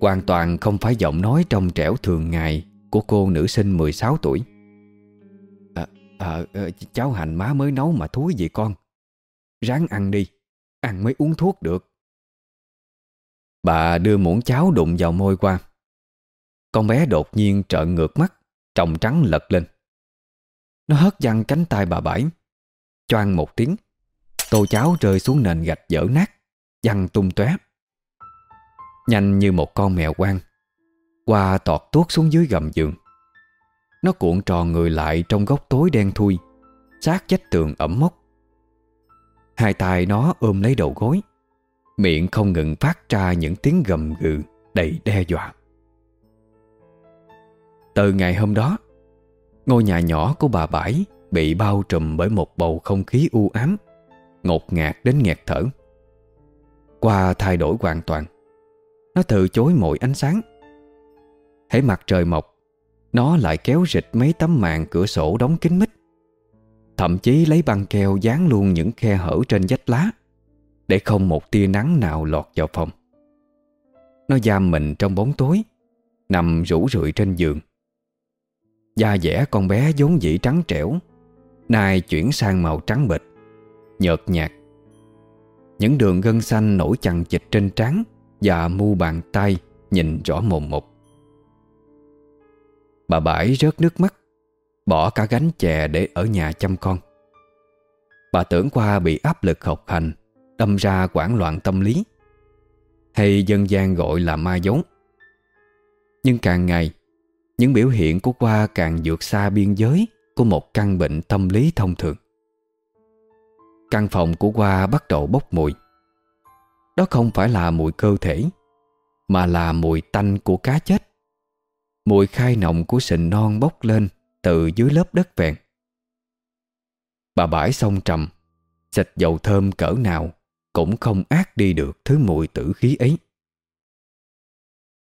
Speaker 1: Hoàn toàn không phải giọng nói trong trẻo thường ngày. Của cô nữ sinh 16 tuổi. À, à, à, Cháu hành má mới nấu mà thúi gì con. Ráng ăn đi Ăn mới uống thuốc được. Bà đưa muỗng cháo đụng vào môi qua. Con bé đột nhiên trợn ngược mắt Tròng trắng lật lên. Nó hất văng cánh tay bà bãi Choang một tiếng Tô cháo rơi xuống nền gạch dở nát Văng tung tóe. Nhanh như một con mèo quang qua tọt tuốt xuống dưới gầm giường. Nó cuộn tròn người lại Trong góc tối đen thui Sát vách tường ẩm mốc. Hai tay nó ôm lấy đầu gối, Miệng không ngừng phát ra những tiếng gầm gừ Đầy đe dọa. Từ ngày hôm đó, Ngôi nhà nhỏ của bà Bãi Bị bao trùm bởi một bầu không khí u ám, Ngột ngạt đến nghẹt thở. Qua thay đổi hoàn toàn, Nó từ chối mọi ánh sáng. Hãy mặt trời mọc, Nó lại kéo rịch mấy tấm màn cửa sổ đóng kín mít. Thậm chí lấy băng keo dán luôn những khe hở trên vách lá, Để không một tia nắng nào lọt vào phòng. Nó giam mình trong bóng tối, Nằm rủ rượi trên giường. Da dẻ con bé vốn dĩ trắng trẻo, Nay chuyển sang màu trắng bệch, Nhợt nhạt. Những đường gân xanh nổi chằng chịch trên trán Và mu bàn tay Nhìn rõ mồm một Bà Bãi rớt nước mắt, Bỏ cả gánh chè để ở nhà chăm con. Bà tưởng qua bị áp lực học hành, Đâm ra quảng loạn tâm lý. Hay dân gian gọi là ma giống Nhưng càng ngày, Những biểu hiện của qua càng vượt xa biên giới Của một căn bệnh tâm lý thông thường. Căn phòng của qua bắt đầu bốc mùi. Đó không phải là mùi cơ thể, Mà là mùi tanh của cá chết. Mùi khai nồng của sình non bốc lên Từ dưới lớp đất vẹn Bà bãi sông trầm, Xịt dầu thơm cỡ nào Cũng không ác đi được thứ mùi tử khí ấy.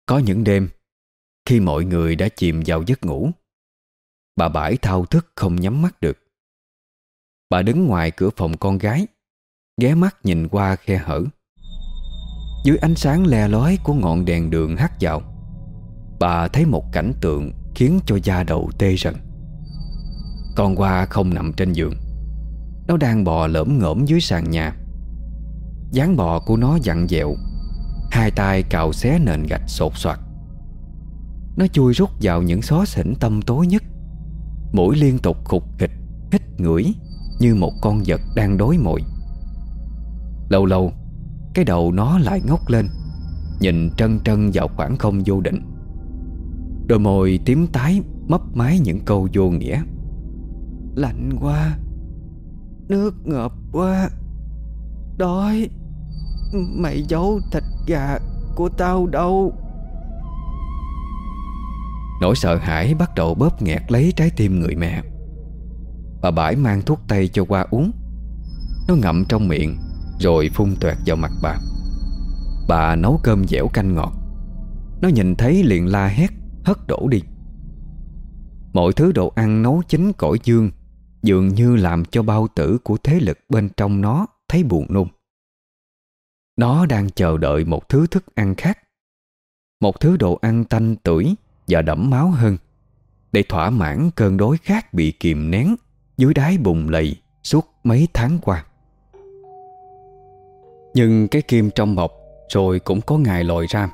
Speaker 1: Có những đêm, Khi mọi người đã chìm vào giấc ngủ, Bà bãi thao thức không nhắm mắt được. Bà đứng ngoài cửa phòng con gái, Ghé mắt nhìn qua khe hở. Dưới ánh sáng le lói của ngọn đèn đường hắt vào Bà thấy một cảnh tượng Khiến cho da đầu tê rần. Con qua không nằm trên giường. Nó đang bò lởm ngởm dưới sàn nhà. Dáng bò của nó dặn dẹo, Hai tay cào xé nền gạch sột soạt. Nó chui rút vào những xó xỉnh tâm tối nhất. Mũi liên tục khục khịch, Hít ngửi như một con vật đang đối mồi. Lâu lâu, Cái đầu nó lại ngóc lên, Nhìn trân trân vào khoảng không vô định. Đôi môi tím tái Mấp mái những câu vô nghĩa. Lạnh quá, Nước ngợp quá. Đói, Mày giấu thịt gà của tao đâu. Nỗi sợ hãi bắt đầu bóp nghẹt lấy trái tim người mẹ. Bà bãi mang thuốc tây cho qua uống. Nó ngậm trong miệng, Rồi phun toẹt vào mặt bà. Bà nấu cơm dẻo canh ngọt. Nó nhìn thấy liền la hét. Hất đổ đi Mọi thứ đồ ăn nấu chín cõi dương Dường như làm cho bao tử của thế lực bên trong nó Thấy buồn nôn Nó đang chờ đợi một thứ thức ăn khác, Một thứ đồ ăn tanh tuổi Và đẫm máu hơn, Để thỏa mãn cơn đói khát bị kìm nén dưới đáy bùng lầy suốt mấy tháng qua. Nhưng cái kim trong bọc rồi cũng có ngày lòi ra.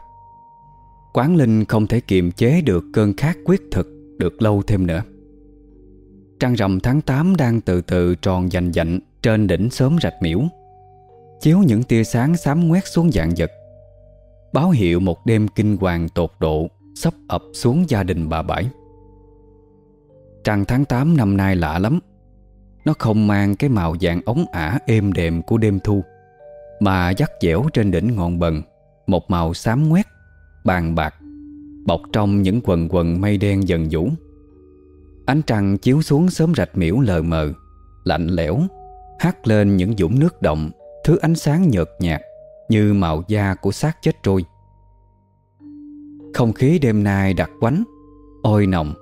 Speaker 1: Quán Linh không thể kiềm chế được cơn khát quyết thực được lâu thêm nữa. Trăng rằm tháng 8 đang từ từ tròn dành dạnh trên đỉnh sớm rạch miễu. Chiếu những tia sáng xám ngoét xuống dạng vật. Báo hiệu một đêm kinh hoàng tột độ sắp ập xuống gia đình bà Bãi. Trăng tháng 8 năm nay lạ lắm Nó không mang cái màu dạng ống ả êm đềm của đêm thu Mà dắt dẻo trên đỉnh ngọn bần Một màu xám ngoét, bàn bạc, Bọc trong những quần quần mây đen dần vũ. Ánh trăng chiếu xuống sớm rạch miễu lờ mờ, Lạnh lẽo, Hát lên những dũng nước động, Thứ ánh sáng nhợt nhạt Như màu da của xác chết trôi. Không khí đêm nay đặc quánh Ôi nồng,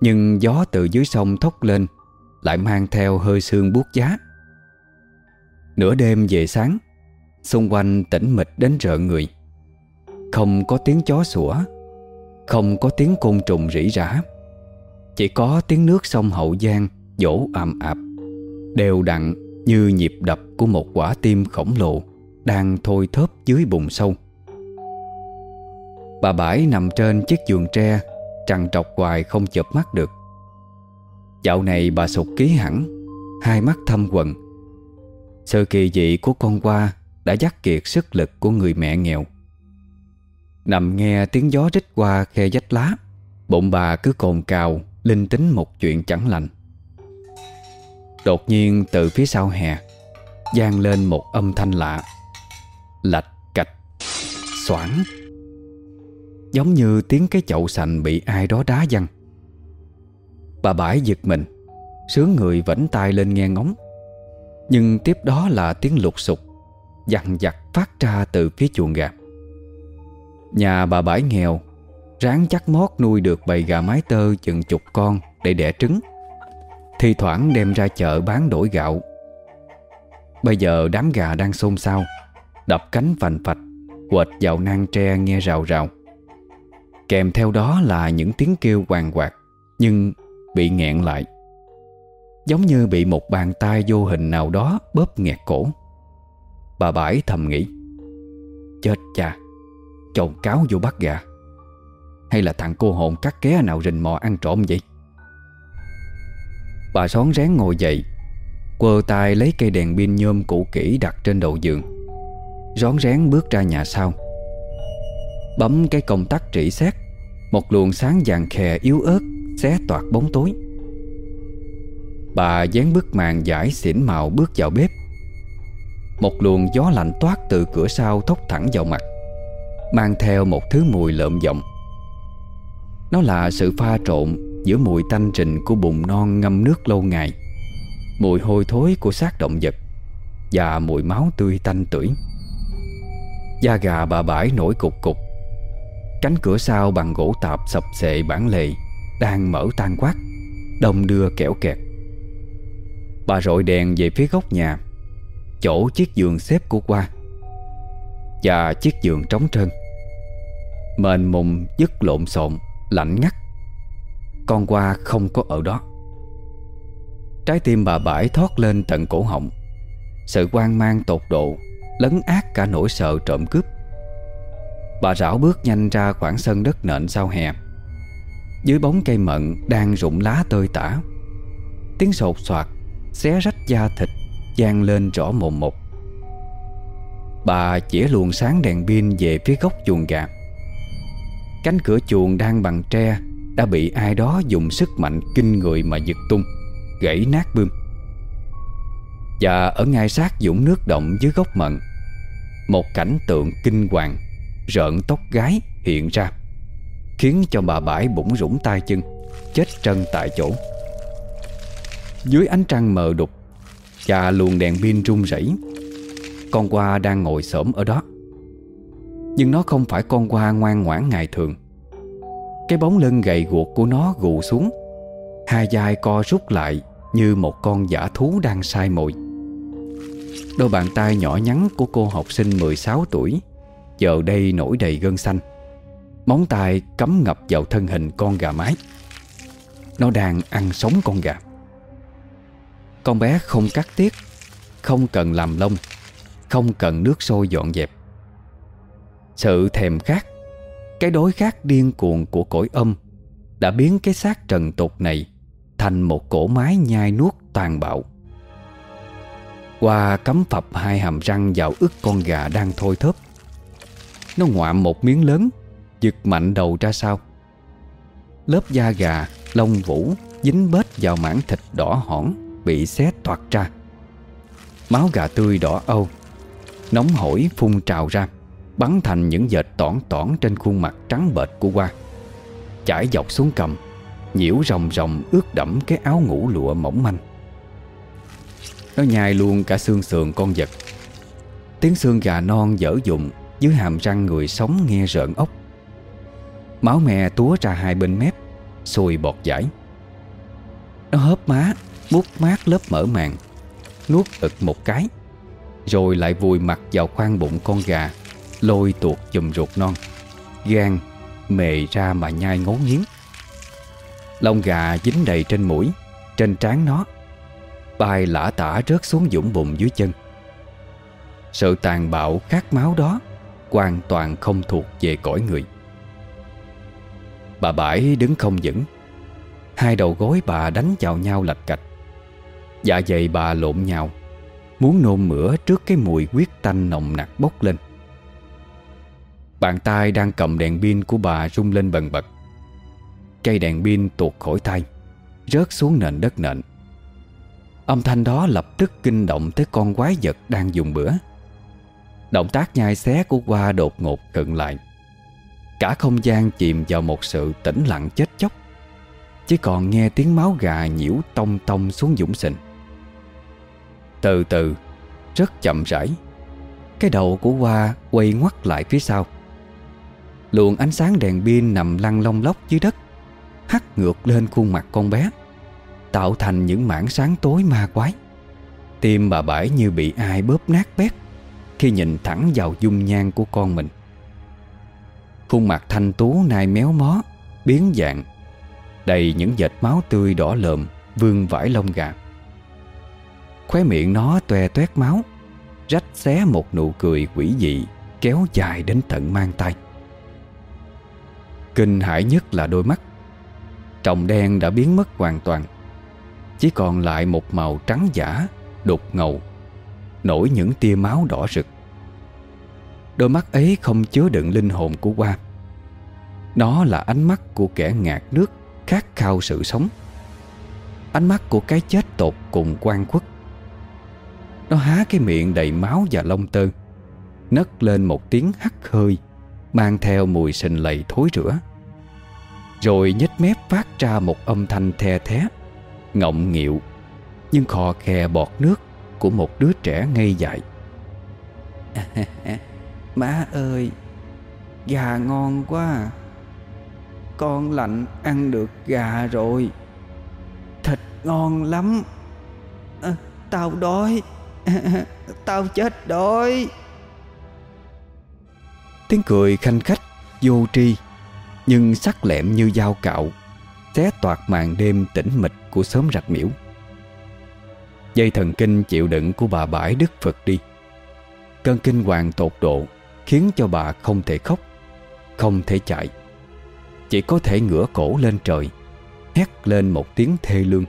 Speaker 1: Nhưng gió từ dưới sông thốc lên, Lại mang theo hơi sương buốt giá. Nửa đêm về sáng, Xung quanh tĩnh mịch đến rợn người. Không có tiếng chó sủa, Không có tiếng côn trùng rỉ rả, Chỉ có tiếng nước sông Hậu Giang Dỗ ầm ạp Đều đặn như nhịp đập của một quả tim khổng lồ Đang thôi thớp dưới bùn sâu. Bà Bãi nằm trên chiếc giường tre, Trằn trọc hoài không chợp mắt được. Dạo này bà sụt ký hẳn, Hai mắt thâm quần Sự kỳ dị của con qua Đã dắt kiệt sức lực của người mẹ nghèo. Nằm nghe tiếng gió rít qua khe dách lá. Bụng bà cứ cồn cào, Linh tính một chuyện chẳng lành. Đột nhiên từ phía sau hè, vang lên một âm thanh lạ. Lạch cạch, Xoảng. Giống như tiếng cái chậu sành bị ai đó đá văng. Bà bãi giật mình, Sướng người vẫn tay lên nghe ngóng. Nhưng tiếp đó là tiếng lục sục Dằn dặt phát ra từ phía chuồng gà. Nhà bà bãi nghèo, Ráng chắc mót nuôi được bầy gà mái tơ chừng chục con để đẻ trứng. Thì thoảng đem ra chợ bán đổi gạo. Bây giờ đám gà đang xôn xao, Đập cánh phành phạch Quệt vào nang tre nghe rào rào. Kèm theo đó là những tiếng kêu hoàng quạt Nhưng bị nghẹn lại. Giống như bị một bàn tay vô hình nào đó bóp nghẹt cổ. Bà bãi thầm nghĩ, Chết cha. Chồn cáo vô bắt gà Hay là thằng cô hồn cắt ké nào rình mò ăn trộm vậy? Bà xón rén ngồi dậy, Quơ tay lấy cây đèn pin nhôm cũ kỹ đặt trên đầu giường, Rón rén bước ra nhà sau. Bấm cái công tắc trĩ xét, Một luồng sáng vàng khè yếu ớt Xé toạc bóng tối. Bà dán bức màn giải xỉn màu bước vào bếp. Một luồng gió lạnh toát từ cửa sau thốc thẳng vào mặt. Mang theo một thứ mùi lợm giọng. Nó là sự pha trộn Giữa mùi tanh trình của bùn non ngâm nước lâu ngày, Mùi hôi thối của xác động vật Và mùi máu tươi tanh tưởi. Da gà bà bãi nổi cục cục. Cánh cửa sau bằng gỗ tạp sập xệ bản lề Đang mở tan quát, Đông đưa kẻo kẹt. Bà rội đèn về phía góc nhà, Chỗ chiếc giường xếp của qua và chiếc giường trống trơn. Mền mùng dứt lộn xộn, Lạnh ngắt. Con qua không có ở đó. Trái tim bà bãi thoát lên tận cổ họng. Sự quan mang tột độ, Lấn át cả nỗi sợ trộm cướp. Bà rảo bước nhanh ra khoảng sân đất nện sau hè. Dưới bóng cây mận đang rụng lá tơi tả. Tiếng sột soạt, Xé rách da thịt giang lên rõ mồm một Bà chỉ luồng sáng đèn pin về phía góc chuồng gà. Cánh cửa chuồng đang bằng tre, Đã bị ai đó dùng sức mạnh kinh người mà giật tung, Gãy nát bươm. Và ở ngay sát dũng nước động dưới gốc mận, Một cảnh tượng kinh hoàng, Rợn tóc gái hiện ra, Khiến cho bà bãi bủng rủng tay chân, Chết trân tại chỗ. Dưới ánh trăng mờ đục, Và luồng đèn pin rung rẩy con qua đang ngồi xổm ở đó. Nhưng nó không phải con qua ngoan ngoãn ngày thường. Cái bóng lưng gầy guộc của nó gù xuống. Hai vai co rút lại Như một con giả thú đang sai mồi. Đôi bàn tay nhỏ nhắn của cô học sinh 16 tuổi Giờ đây nổi đầy gân xanh. Móng tay cắm ngập vào thân hình con gà mái. Nó đang ăn sống con gà. Con bé không cắt tiết, Không cần làm lông. Không cần nước sôi dọn dẹp. Sự thèm khát Cái đối khát điên cuồng của cõi âm Đã biến cái xác trần tục này Thành một cổ mái nhai nuốt tàn bạo. Qua cắm phập hai hàm răng vào ức con gà đang thôi thớp Nó ngoạm một miếng lớn Giật mạnh đầu ra sau. Lớp da gà, lông vũ Dính bết vào mảng thịt đỏ hỏn Bị xé toạc ra. Máu gà tươi đỏ âu Nóng hổi phun trào ra, Bắn thành những vệt tỏn tỏn Trên khuôn mặt trắng bệch của Hoa. Chải dọc xuống cầm, Nhiễu rồng rồng ướt đẫm Cái áo ngủ lụa mỏng manh. Nó nhai luôn cả xương sườn con vật. Tiếng xương gà non dở dụng Dưới hàm răng người sống nghe rợn ốc. Máu mè túa ra hai bên mép, Sùi bọt giải. Nó hớp má Mút mát lớp mỡ màng, Nuốt ực một cái. Rồi lại vùi mặt vào khoang bụng con gà, Lôi tuột chùm ruột non. Gan Mề ra mà nhai ngấu nghiến. Lông gà dính đầy trên mũi, Trên trán nó. Bay lả tả rớt xuống dũng bụng dưới chân. Sự tàn bạo khát máu đó Hoàn toàn không thuộc về cõi người. Bà bãi đứng không vững. Hai đầu gối bà đánh vào nhau lạch cạch. Dạ dày bà lộn nhào. Muốn nôn mửa trước cái mùi quyết tanh nồng nặc bốc lên. Bàn tay đang cầm đèn pin của bà rung lên bần bật. Cây đèn pin tuột khỏi tay, Rớt xuống nền đất nện Âm thanh đó lập tức kinh động tới con quái vật đang dùng bữa. Động tác nhai xé của qua đột ngột khựng lại. Cả không gian chìm vào một sự tĩnh lặng chết chóc. Chỉ còn nghe tiếng máu gà nhiễu tông tông xuống dũng sình. Từ từ, Rất chậm rãi. Cái đầu của Hoa quay ngoắt lại phía sau. Luồng ánh sáng đèn pin nằm lăn long lóc dưới đất, Hắt ngược lên khuôn mặt con bé, Tạo thành những mảng sáng tối ma quái. Tim bà bãi như bị ai bóp nát bét Khi nhìn thẳng vào dung nhan của con mình. Khuôn mặt thanh tú nai méo mó, Biến dạng, Đầy những vệt máu tươi đỏ lợm Vương vải lông gà. Khóe miệng nó toe toét máu. Rách xé một nụ cười quỷ dị, Kéo dài đến tận mang tay. Kinh hãi nhất là đôi mắt. Tròng đen đã biến mất hoàn toàn. Chỉ còn lại một màu trắng giả, Đục ngầu, Nổi những tia máu đỏ rực. Đôi mắt ấy không chứa đựng linh hồn của Hoa. Nó là ánh mắt của kẻ ngạt nước, Khát khao sự sống. Ánh mắt của cái chết tột cùng quan khuất. Nó há cái miệng đầy máu và lông tơ. Nấc lên một tiếng hắt hơi Mang theo mùi sình lầy thối rữa Rồi nhếch mép phát ra một âm thanh the thé Ngọng nghịu Nhưng khò khè bọt nước Của một đứa trẻ ngây dại. *laughs* Má ơi Gà ngon quá à. Con lạnh ăn được gà rồi. Thịt ngon lắm. À, Tao đói. Tao chết đói Tiếng cười khanh khách, Vô tri, Nhưng sắc lẹm như dao cạo, Xé toạc màn đêm tĩnh mịch Của xóm rạch miễu. Dây thần kinh chịu đựng của bà bãi đức phật đi. Cơn kinh hoàng tột độ Khiến cho bà không thể khóc, Không thể chạy. Chỉ có thể ngửa cổ lên trời, Hét lên một tiếng thê lương,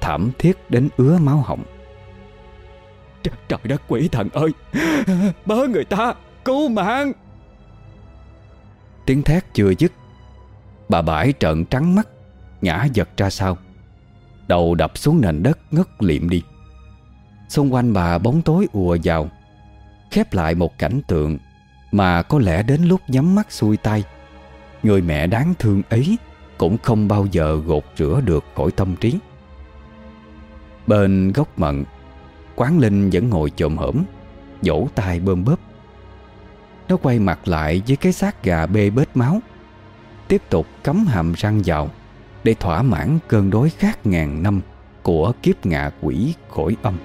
Speaker 1: Thảm thiết đến ứa máu họng.
Speaker 2: Trời, trời đất quỷ thần ơi. Bớ người ta Cứu mạng.
Speaker 1: Tiếng thét chưa dứt Bà bãi trợn trắng mắt Ngã giật ra sau. Đầu đập xuống nền đất ngất liệm đi. Xung quanh bà bóng tối ùa vào Khép lại một cảnh tượng Mà có lẽ đến lúc nhắm mắt xuôi tay. Người mẹ đáng thương ấy Cũng không bao giờ gột rửa được khỏi tâm trí. Bên góc mận Quán Linh vẫn ngồi chồm hổm, Vỗ tay bơm bớp Nó quay mặt lại với cái xác gà bê bết máu, Tiếp tục cắm hàm răng vào Để thỏa mãn cơn đói khát ngàn năm Của kiếp ngạ quỷ khỏi âm.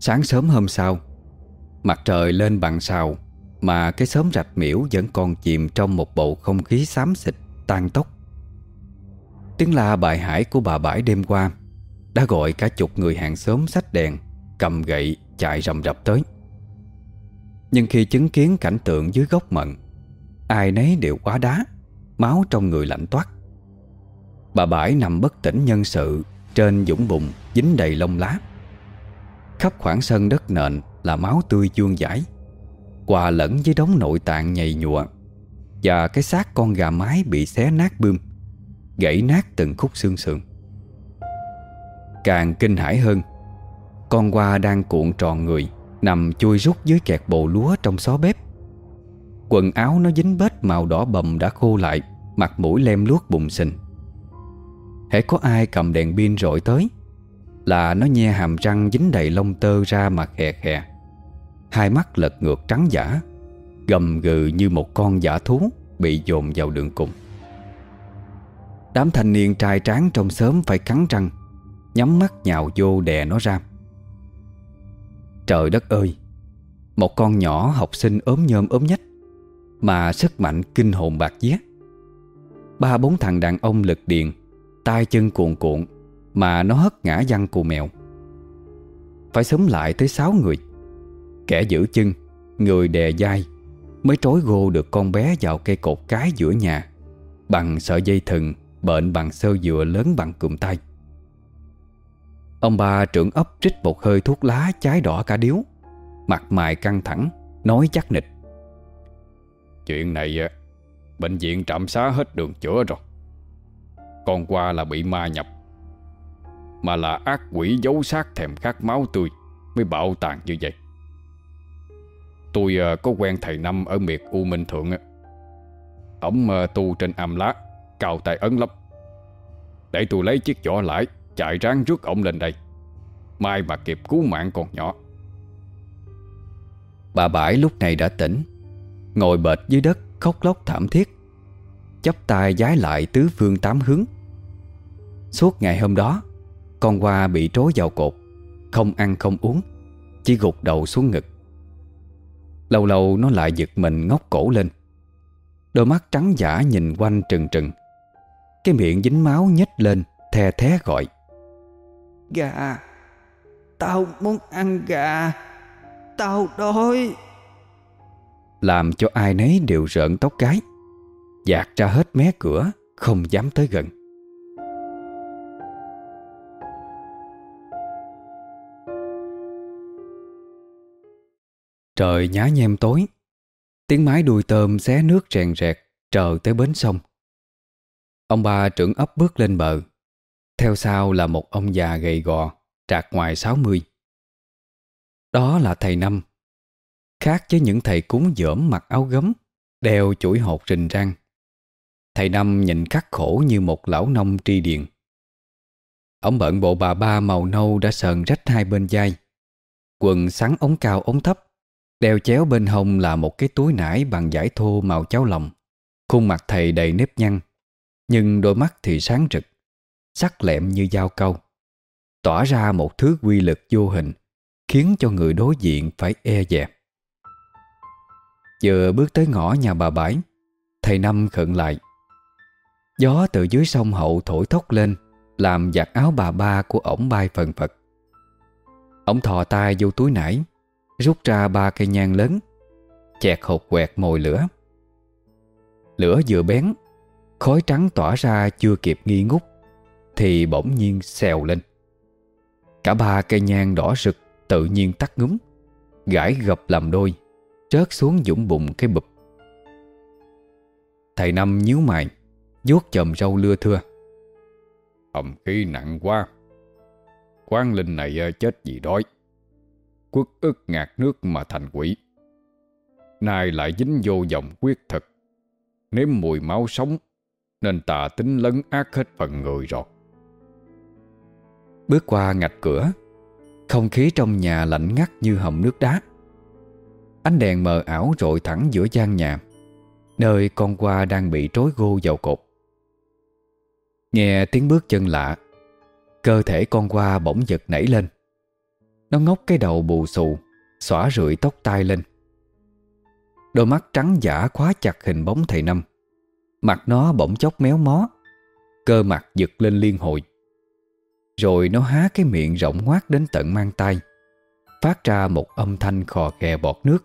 Speaker 1: Sáng sớm hôm sau, Mặt trời lên bằng sào Mà cái xóm rạch miễu vẫn còn chìm Trong một bầu không khí xám xịt Tan tóc. Tiếng la bài hải của bà bãi đêm qua, Đã gọi cả chục người hàng xóm sách đèn, Cầm gậy chạy rầm rập tới. Nhưng khi chứng kiến cảnh tượng dưới gốc mận, Ai nấy đều quá đá, Máu trong người lạnh toát. Bà bãi nằm bất tỉnh nhân sự, Trên dũng bụng dính đầy lông lá. Khắp khoảng sân đất nền là máu tươi chuông dãi, Hòa lẫn với đống nội tạng nhầy nhụa Và cái xác con gà mái bị xé nát bươm. Gãy nát từng khúc xương sườn. Càng kinh hãi hơn, Con qua đang cuộn tròn người, Nằm chui rút dưới kẹt bồ lúa trong xó bếp. Quần áo nó dính bết màu đỏ bầm đã khô lại, Mặt mũi lem luốt bùng xình. Hễ có ai cầm đèn pin rọi tới, Là nó nhe hàm răng dính đầy lông tơ ra mà khè khè. Hai mắt lật ngược trắng giả, Gầm gừ như một con giả thú Bị dồn vào đường cùng. Đám thanh niên trai tráng trong xóm phải cắn răng Nhắm mắt nhào vô đè nó ra. Trời đất ơi Một con nhỏ học sinh ốm nhôm ốm nhách Mà sức mạnh kinh hồn bạc vía Ba bốn thằng đàn ông lực điện, tay chân cuộn cuộn Mà nó hất ngã văng cù mèo. Phải sớm lại tới sáu người Kẻ giữ chân Người đè dai Mới trối gô được con bé vào cây cột cái giữa nhà Bằng sợi dây thừng Bệnh bằng sơ dừa lớn bằng cụm tay. Ông ba trưởng ấp trích một hơi thuốc lá cháy đỏ cả điếu. Mặt mày căng thẳng, Nói chắc nịch.
Speaker 3: Chuyện này à, Bệnh viện trạm xá hết đường chữa rồi. Con qua là bị ma nhập, Mà là ác quỷ giấu xác thèm khát máu tươi Mới bạo tàn như vậy. Tôi à, có quen thầy Năm ở miệt U Minh Thượng Ông à, tu trên am lá. Cao tay ấn lắm Để tôi lấy chiếc vỏ lãi, Chạy ráng rước ông lên đây. Mai bà kịp cứu mạng con nhỏ.
Speaker 1: Bà Bãi lúc này đã tỉnh, Ngồi bệt dưới đất, khóc lóc thảm thiết. Chắp tay giái lại tứ phương tám hướng. Suốt ngày hôm đó, Con qua bị trối vào cột, Không ăn không uống, Chỉ gục đầu xuống ngực. Lâu lâu nó lại giật mình ngóc cổ lên. Đôi mắt trắng giả nhìn quanh trừng trừng. Cái miệng dính máu nhếch lên The thé gọi.
Speaker 2: Gà Tao muốn ăn gà. Tao đói.
Speaker 1: Làm cho ai nấy đều rợn tóc cái. Dạt ra hết mé cửa Không dám tới gần. Trời nhá nhem tối. Tiếng mái đuôi tôm xé nước rèn rẹt Chờ tới bến sông Ông ba trưởng ấp bước lên bờ. Theo sau là một ông già gầy gò, Trạc ngoài 60 Đó là thầy Năm. Khác với những thầy cúng dởm mặc áo gấm, Đeo chuỗi hột rình răng Thầy Năm nhìn khắc khổ như một lão nông tri điền. Ông bận bộ bà ba màu nâu đã sờn rách hai bên vai. Quần sắn ống cao ống thấp, Đeo chéo bên hông là một cái túi nải bằng vải thô màu cháo lòng. Khuôn mặt thầy đầy nếp nhăn. Nhưng đôi mắt thì sáng rực, Sắc lẹm như dao câu. Tỏa ra một thứ quy lực vô hình, Khiến cho người đối diện phải e dè. Vừa bước tới ngõ nhà bà Bãi, Thầy Năm khận lại. Gió từ dưới sông hậu thổi thốc lên, Làm giặt áo bà ba của ổng bay phần phật. Ông thò tay vô túi nải, Rút ra ba cây nhang lớn, Chẹt hột quẹt mồi lửa. Lửa vừa bén Khói trắng tỏa ra chưa kịp nghi ngút, Thì bỗng nhiên xèo lên. Cả ba cây nhang đỏ rực Tự nhiên tắt ngúm, Gãi gập làm đôi, Trớt xuống dũng bụng cái bụp. Thầy Năm nhíu mày, vuốt chòm râu lưa thưa.
Speaker 3: Hầm khí nặng quá. Quán linh này ờ, chết vì đói. Quất ức ngạt nước mà thành quỷ. Nay lại dính vô dòng quyết thực. Nếm mùi máu sống nên tà tính lấn ác hết phần người rồi.
Speaker 1: Bước qua ngạch cửa, Không khí trong nhà lạnh ngắt như hầm nước đá. Ánh đèn mờ ảo rội thẳng giữa gian nhà, Nơi con qua đang bị trối gô vào cột. Nghe tiếng bước chân lạ, Cơ thể con qua bỗng giật nảy lên. Nó ngóc cái đầu bù xù Xỏa rượi tóc tai lên. Đôi mắt trắng giả khóa chặt hình bóng thầy Năm. Mặt nó bỗng chốc méo mó. Cơ mặt giật lên liên hồi. Rồi nó há cái miệng rộng ngoác đến tận mang tay. Phát ra một âm thanh khò khè bọt nước.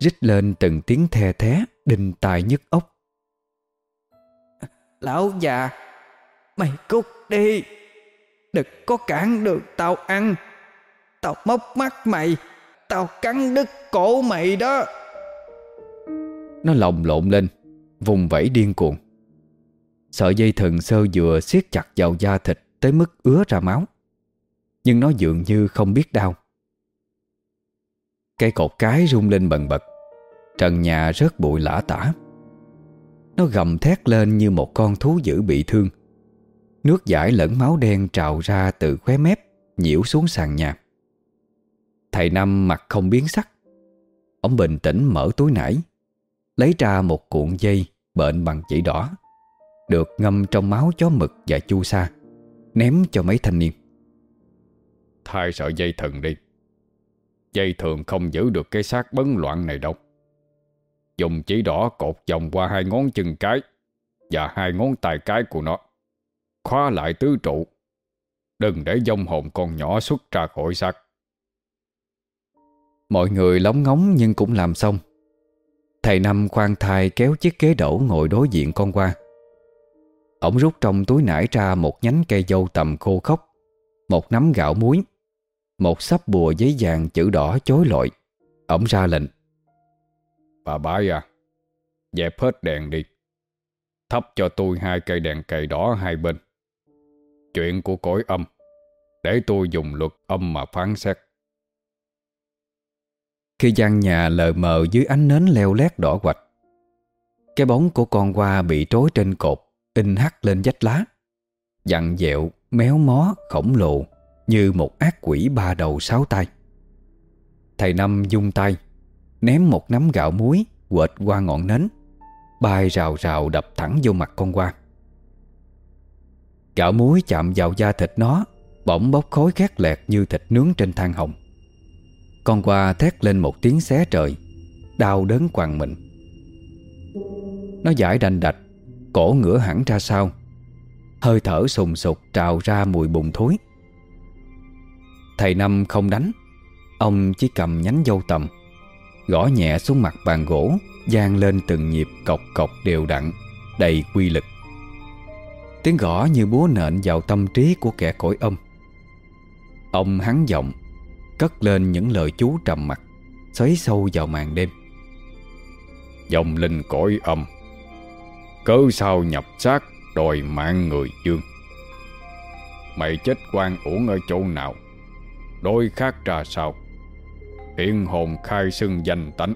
Speaker 1: Rít lên từng tiếng the thé Đinh tai nhức ốc
Speaker 2: Lão già Mày cút đi. Đừng có cản được tao ăn. Tao móc mắt mày. Tao cắn đứt cổ mày đó.
Speaker 1: Nó lồng lộn lên Vùng vẫy điên cuồng. Sợi dây thừng sơ dừa siết chặt vào da thịt Tới mức ứa ra máu. Nhưng nó dường như không biết đau. Cây cột cái rung lên bần bật. Trần nhà rớt bụi lã tả. Nó gầm thét lên như một con thú dữ bị thương. Nước giải lẫn máu đen trào ra từ khóe mép, Nhiễu xuống sàn nhà. Thầy Năm mặt không biến sắc. Ông bình tĩnh mở túi nải, Lấy ra một cuộn dây Bệnh bằng chỉ đỏ Được ngâm trong máu chó mực và chu sa Ném cho mấy thanh niên.
Speaker 3: Thay sợi dây thần đi. Dây thường không giữ được cái xác bấn loạn này đâu. Dùng chỉ đỏ cột vòng qua hai ngón chân cái Và hai ngón tay cái của nó. Khóa lại tứ trụ. Đừng để dông hồn con nhỏ xuất ra khỏi xác.
Speaker 1: Mọi người lóng ngóng nhưng cũng làm xong Thầy Năm khoan thai kéo chiếc ghế đổ ngồi đối diện con qua. Ông rút trong túi nải ra một nhánh cây dâu tầm khô khốc, Một nắm gạo muối, Một sắp bùa giấy vàng chữ đỏ chối lội Ông ra lệnh,
Speaker 3: Bà bái à Dẹp hết đèn đi. Thắp cho tôi hai cây đèn cầy đỏ hai bên. Chuyện của cõi âm, Để tôi dùng luật âm mà phán xét.
Speaker 1: Khi gian nhà lờ mờ dưới ánh nến leo lét đỏ quạch. Cái bóng của con qua bị trối trên cột In hắt lên vách lá. Dặn dẹo, méo mó, khổng lồ Như một ác quỷ ba đầu sáu tay. Thầy Năm dung tay Ném một nắm gạo muối Quệt qua ngọn nến Bay rào rào đập thẳng vô mặt con qua Gạo muối chạm vào da thịt nó Bỗng bốc khói khét lẹt như thịt nướng trên than hồng. Con qua thét lên một tiếng xé trời, Đau đớn quằn mình. Nó giải đành đạch, Cổ ngửa hẳn ra sau. Hơi thở sùng sục trào ra mùi bùn thối. Thầy Năm không đánh, Ông chỉ cầm nhánh dâu tầm, Gõ nhẹ xuống mặt bàn gỗ, gian lên từng nhịp cọc cọc đều đặn, Đầy quy lực. Tiếng gõ như búa nện vào tâm trí của kẻ cõi âm. Ông hắn giọng Cất lên những lời chú trầm mặc Xoáy sâu vào màn đêm.
Speaker 3: Dòng linh cõi âm, Cớ sao nhập xác đòi mạng người dương? Mày chết quan uổng ở chỗ nào? Đôi khác ra sao? Hiện hồn khai xưng danh tánh.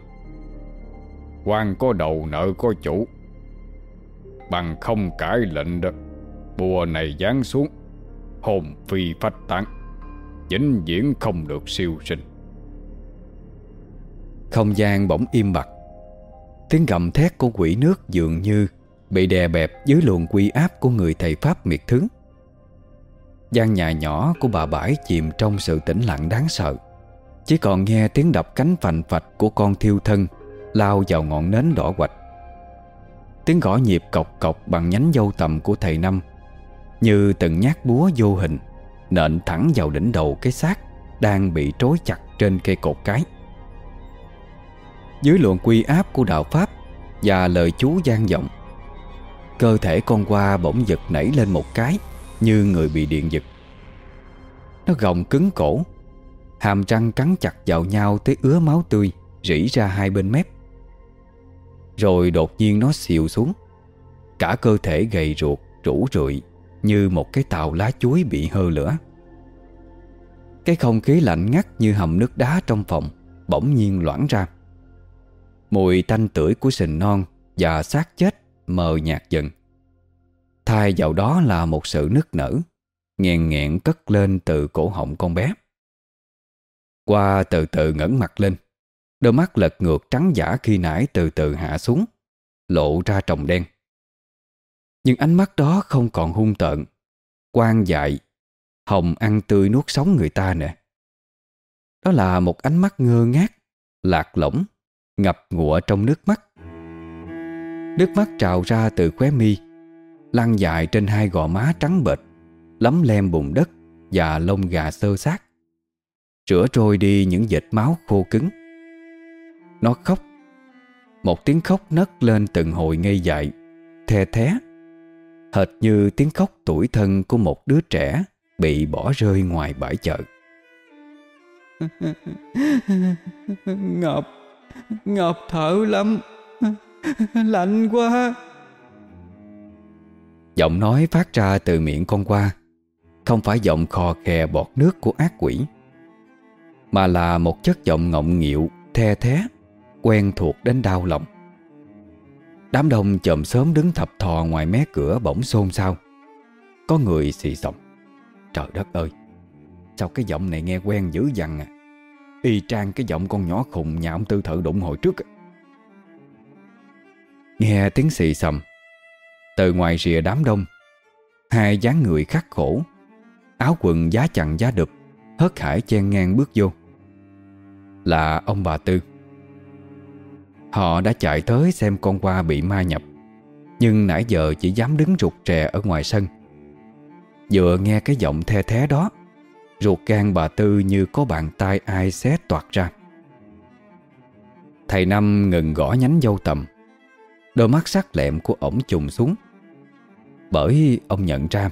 Speaker 3: Quan có đầu nợ có chủ. Bằng không cãi lệnh đó, Bùa này giáng xuống, Hồn phi phách tán vĩnh viễn không được siêu sinh.
Speaker 1: Không gian bỗng im bặt. Tiếng gầm thét của quỷ nước dường như Bị đè bẹp dưới luồng quy áp của người thầy Pháp miệt thứ. Gian nhà nhỏ của bà bãi chìm trong sự tĩnh lặng đáng sợ. Chỉ còn nghe tiếng đập cánh phành phạch của con thiêu thân Lao vào ngọn nến đỏ quạch. Tiếng gõ nhịp cọc cọc bằng nhánh dâu tầm của thầy Năm, Như từng nhát búa vô hình. Nện thẳng vào đỉnh đầu cái xác Đang bị trói chặt trên cây cột cái. Dưới luồng quy áp của đạo Pháp Và lời chú gian vọng, Cơ thể con qua bỗng giật nảy lên một cái Như người bị điện giật. Nó gồng cứng cổ, Hàm răng cắn chặt vào nhau tới ứa máu tươi Rỉ ra hai bên mép. Rồi đột nhiên nó xìu xuống, Cả cơ thể gầy ruột, Rũ rượi. Như một cái tàu lá chuối bị hơ lửa. Cái không khí lạnh ngắt Như hầm nước đá trong phòng Bỗng nhiên loãng ra. Mùi tanh tưởi của sình non Và xác chết mờ nhạt dần. Thay vào đó là một sự nức nở, nghẹn nghẹn cất lên từ cổ họng con bé. Qua từ từ ngẩng mặt lên, Đôi mắt lật ngược trắng giả khi nãy từ từ hạ xuống, Lộ ra tròng đen. Nhưng ánh mắt đó không còn hung tợn. Quan dại, Hồng ăn tươi nuốt sống người ta nè. Đó là một ánh mắt ngơ ngác, Lạc lõng, Ngập ngụa trong nước mắt. Nước mắt trào ra từ khóe mi, Lăn dài trên hai gò má trắng bệch, Lấm lem bùn đất Và lông gà sơ sát Rửa trôi đi những vệt máu khô cứng. Nó khóc. Một tiếng khóc nấc lên từng hồi ngây dại, The thé. Hệt như tiếng khóc tuổi thân Của một đứa trẻ Bị bỏ rơi ngoài bãi chợ. *laughs*
Speaker 2: Ngọc Ngọc thở lắm. *laughs* Lạnh quá.
Speaker 1: Giọng nói phát ra từ miệng con qua. Không phải giọng khò khè bọt nước của ác quỷ Mà là một chất giọng ngọng nghịu The thé Quen thuộc đến đau lòng Đám đông chậm sớm đứng thập thò ngoài mé cửa bỗng xôn xao. Có người xì xầm Trời đất ơi, Sao cái giọng này nghe quen dữ dằn à? Y trang cái giọng con nhỏ khùng nhà ông tư thợ đụng hồi trước à? Nghe tiếng xì xầm. Từ ngoài rìa đám đông, Hai dáng người khắc khổ, Áo quần giá chặn giá đực, Hớt hải chen ngang bước vô. Là ông bà Tư. Họ đã chạy tới xem con qua bị ma nhập, Nhưng nãy giờ chỉ dám đứng rụt rè ở ngoài sân. Vừa nghe cái giọng the thế đó, Ruột gan bà Tư như có bàn tay ai xé toạt ra. Thầy Năm ngừng gõ nhánh dâu tầm, Đôi mắt sắc lẹm của ổng trùng xuống. Bởi ông nhận ra,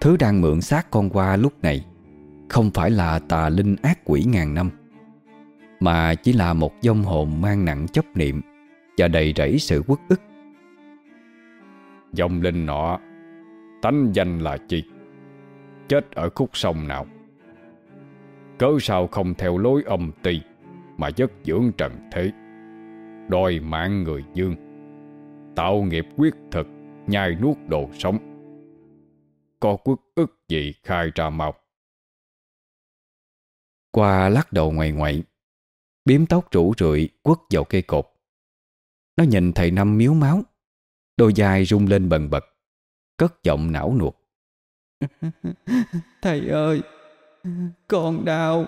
Speaker 1: Thứ đang mượn xác con qua lúc này Không phải là tà linh ác quỷ ngàn năm. Mà chỉ là một dông hồn mang nặng chấp niệm Và đầy rẫy sự quất ức.
Speaker 3: Dòng linh nọ Tánh danh là chi? Chết ở khúc sông nào? Cớ sao không theo lối âm ti Mà dất dưỡng trần thế? Đòi mạng người dương Tạo nghiệp quyết thực Nhai nuốt đồ sống. Có quốc ức gì khai ra mau?
Speaker 1: Qua lắc đầu ngoài ngoại Biếm tóc rủ rượi quất vào cây cột. Nó nhìn thầy Năm miếu máu Đôi dài rung lên bần bật Cất giọng não nuột. *laughs*
Speaker 2: Thầy ơi Con đau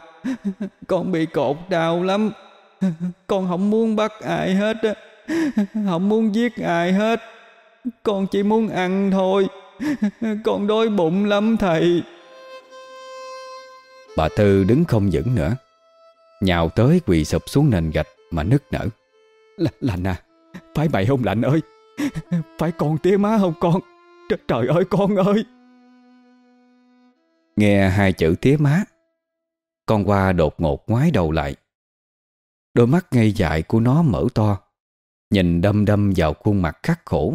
Speaker 2: Con bị cột đau lắm. Con không muốn bắt ai hết Không muốn giết ai hết. Con chỉ muốn ăn thôi Con đói bụng lắm thầy.
Speaker 1: Bà Tư đứng không vững nữa Nhào tới quỳ sụp xuống nền gạch Mà nức nở.
Speaker 2: L Lạnh à Phải mày không lạnh ơi *laughs* Phải con tía má không con Tr Trời ơi con ơi.
Speaker 1: Nghe hai chữ tía má Con qua đột ngột ngoái đầu lại. Đôi mắt ngây dại của nó mở to Nhìn đâm đâm vào khuôn mặt khắc khổ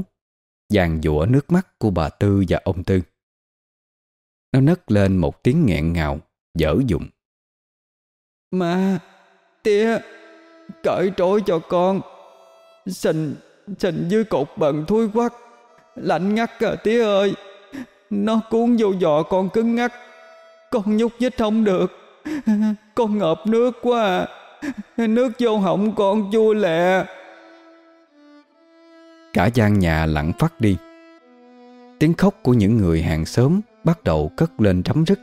Speaker 1: Dàn dụa nước mắt của bà Tư và ông Tư. Nó nấc lên một tiếng nghẹn ngào Dở dụng
Speaker 2: mà Tía Cởi trói cho con. Sình Sình dưới cột bần thui quắc. Lạnh ngắt à tía ơi. Nó cuốn vô giò con cứng ngắt. Con nhúc nhích không được. Con ngợp nước quá à. Nước vô họng con chua lẹ.
Speaker 1: Cả gian nhà lặng phát đi. Tiếng khóc của những người hàng xóm Bắt đầu cất lên rắm rứt.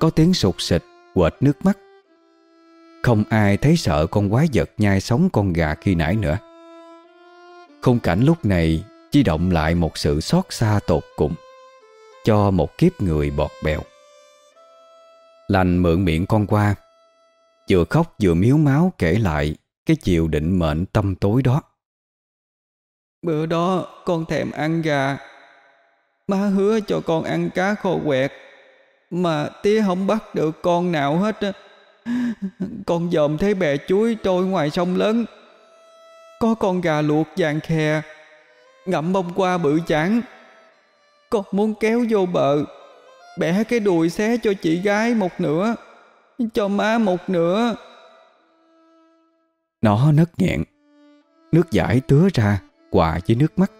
Speaker 1: Có tiếng sụt sịch Quệt nước mắt. Không ai thấy sợ con quái vật nhai sống con gà khi nãy nữa. Khung cảnh lúc này Chỉ động lại một sự xót xa tột cùng Cho một kiếp người bọt bèo. Lành mượn miệng con qua, Vừa khóc vừa miếu máu kể lại Cái chiều định mệnh tâm tối đó.
Speaker 2: Bữa đó con thèm ăn gà, Má hứa cho con ăn cá khô quẹt. Mà tía không bắt được con nào hết á. Con dòm thấy bè chuối trôi ngoài sông lớn. Có con gà luộc vàng khè, Ngậm bông qua bự chán Con muốn kéo vô bờ, Bẻ cái đùi xé cho chị gái một nửa, Cho má một nửa.
Speaker 1: Nó nấc nghẹn, Nước giải tứa ra Quà với nước mắt.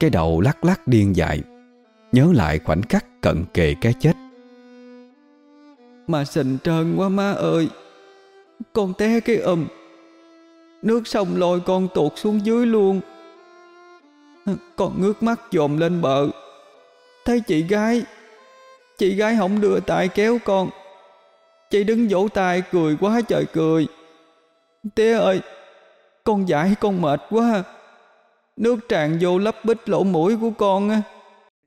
Speaker 1: Cái đầu lắc lắc điên dại, Nhớ lại khoảnh khắc cận kề cái chết.
Speaker 2: Mà sình trơn quá má ơi. Con té cái ầm. Nước sông lôi con tuột xuống dưới luôn. Con ngước mắt dồn lên bờ. Thấy chị gái. Chị gái không đưa tay kéo con. Chị đứng vỗ tay cười quá trời cười. Tía ơi, Con giải con mệt quá. Nước tràn vô lấp bít lỗ mũi của con á.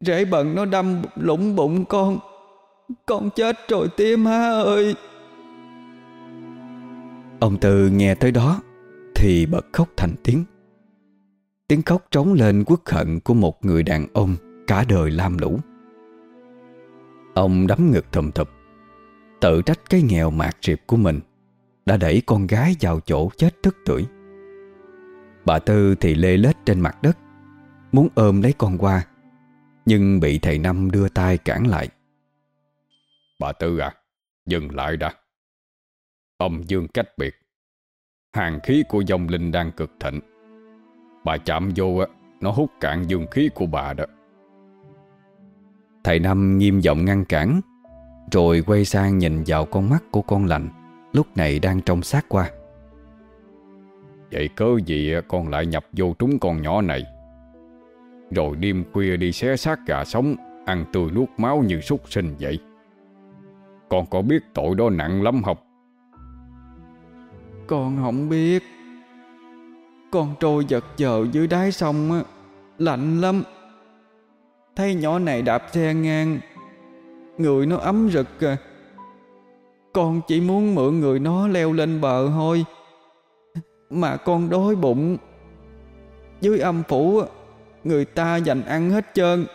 Speaker 2: Rễ bận nó đâm lũng bụng con. Con chết rồi tía má ơi.
Speaker 1: Ông Tư nghe tới đó Thì bật khóc thành tiếng. Tiếng khóc trống lên quốc hận Của một người đàn ông Cả đời lam lũ. Ông đấm ngực thầm thập Tự trách cái nghèo mạt riệp của mình Đã đẩy con gái vào chỗ chết tức tuổi Bà Tư thì lê lết trên mặt đất, Muốn ôm lấy con qua, Nhưng bị thầy Năm đưa tay cản lại.
Speaker 3: Bà Tư à Dừng lại đã. Âm dương cách biệt. Hàng khí của dòng linh đang cực thịnh. Bà chạm vô á, Nó hút cạn dương khí của bà đó.
Speaker 1: Thầy Năm nghiêm giọng ngăn cản, Rồi quay sang nhìn vào con mắt của con lạnh Lúc này đang trong sát qua.
Speaker 3: Vậy cớ gì con lại nhập vô trúng con nhỏ này? Rồi đêm khuya đi xé xác gà sống, Ăn tươi nuốt máu như súc sinh vậy. Con có biết tội đó nặng lắm không?
Speaker 2: Con không biết. Con trôi giật giờ dưới đáy sông á, Lạnh lắm. Thấy nhỏ này đạp xe ngang, Người nó ấm rực à. Con chỉ muốn mượn người nó leo lên bờ thôi, Mà con đói bụng. Dưới âm phủ Người ta dành ăn hết trơn.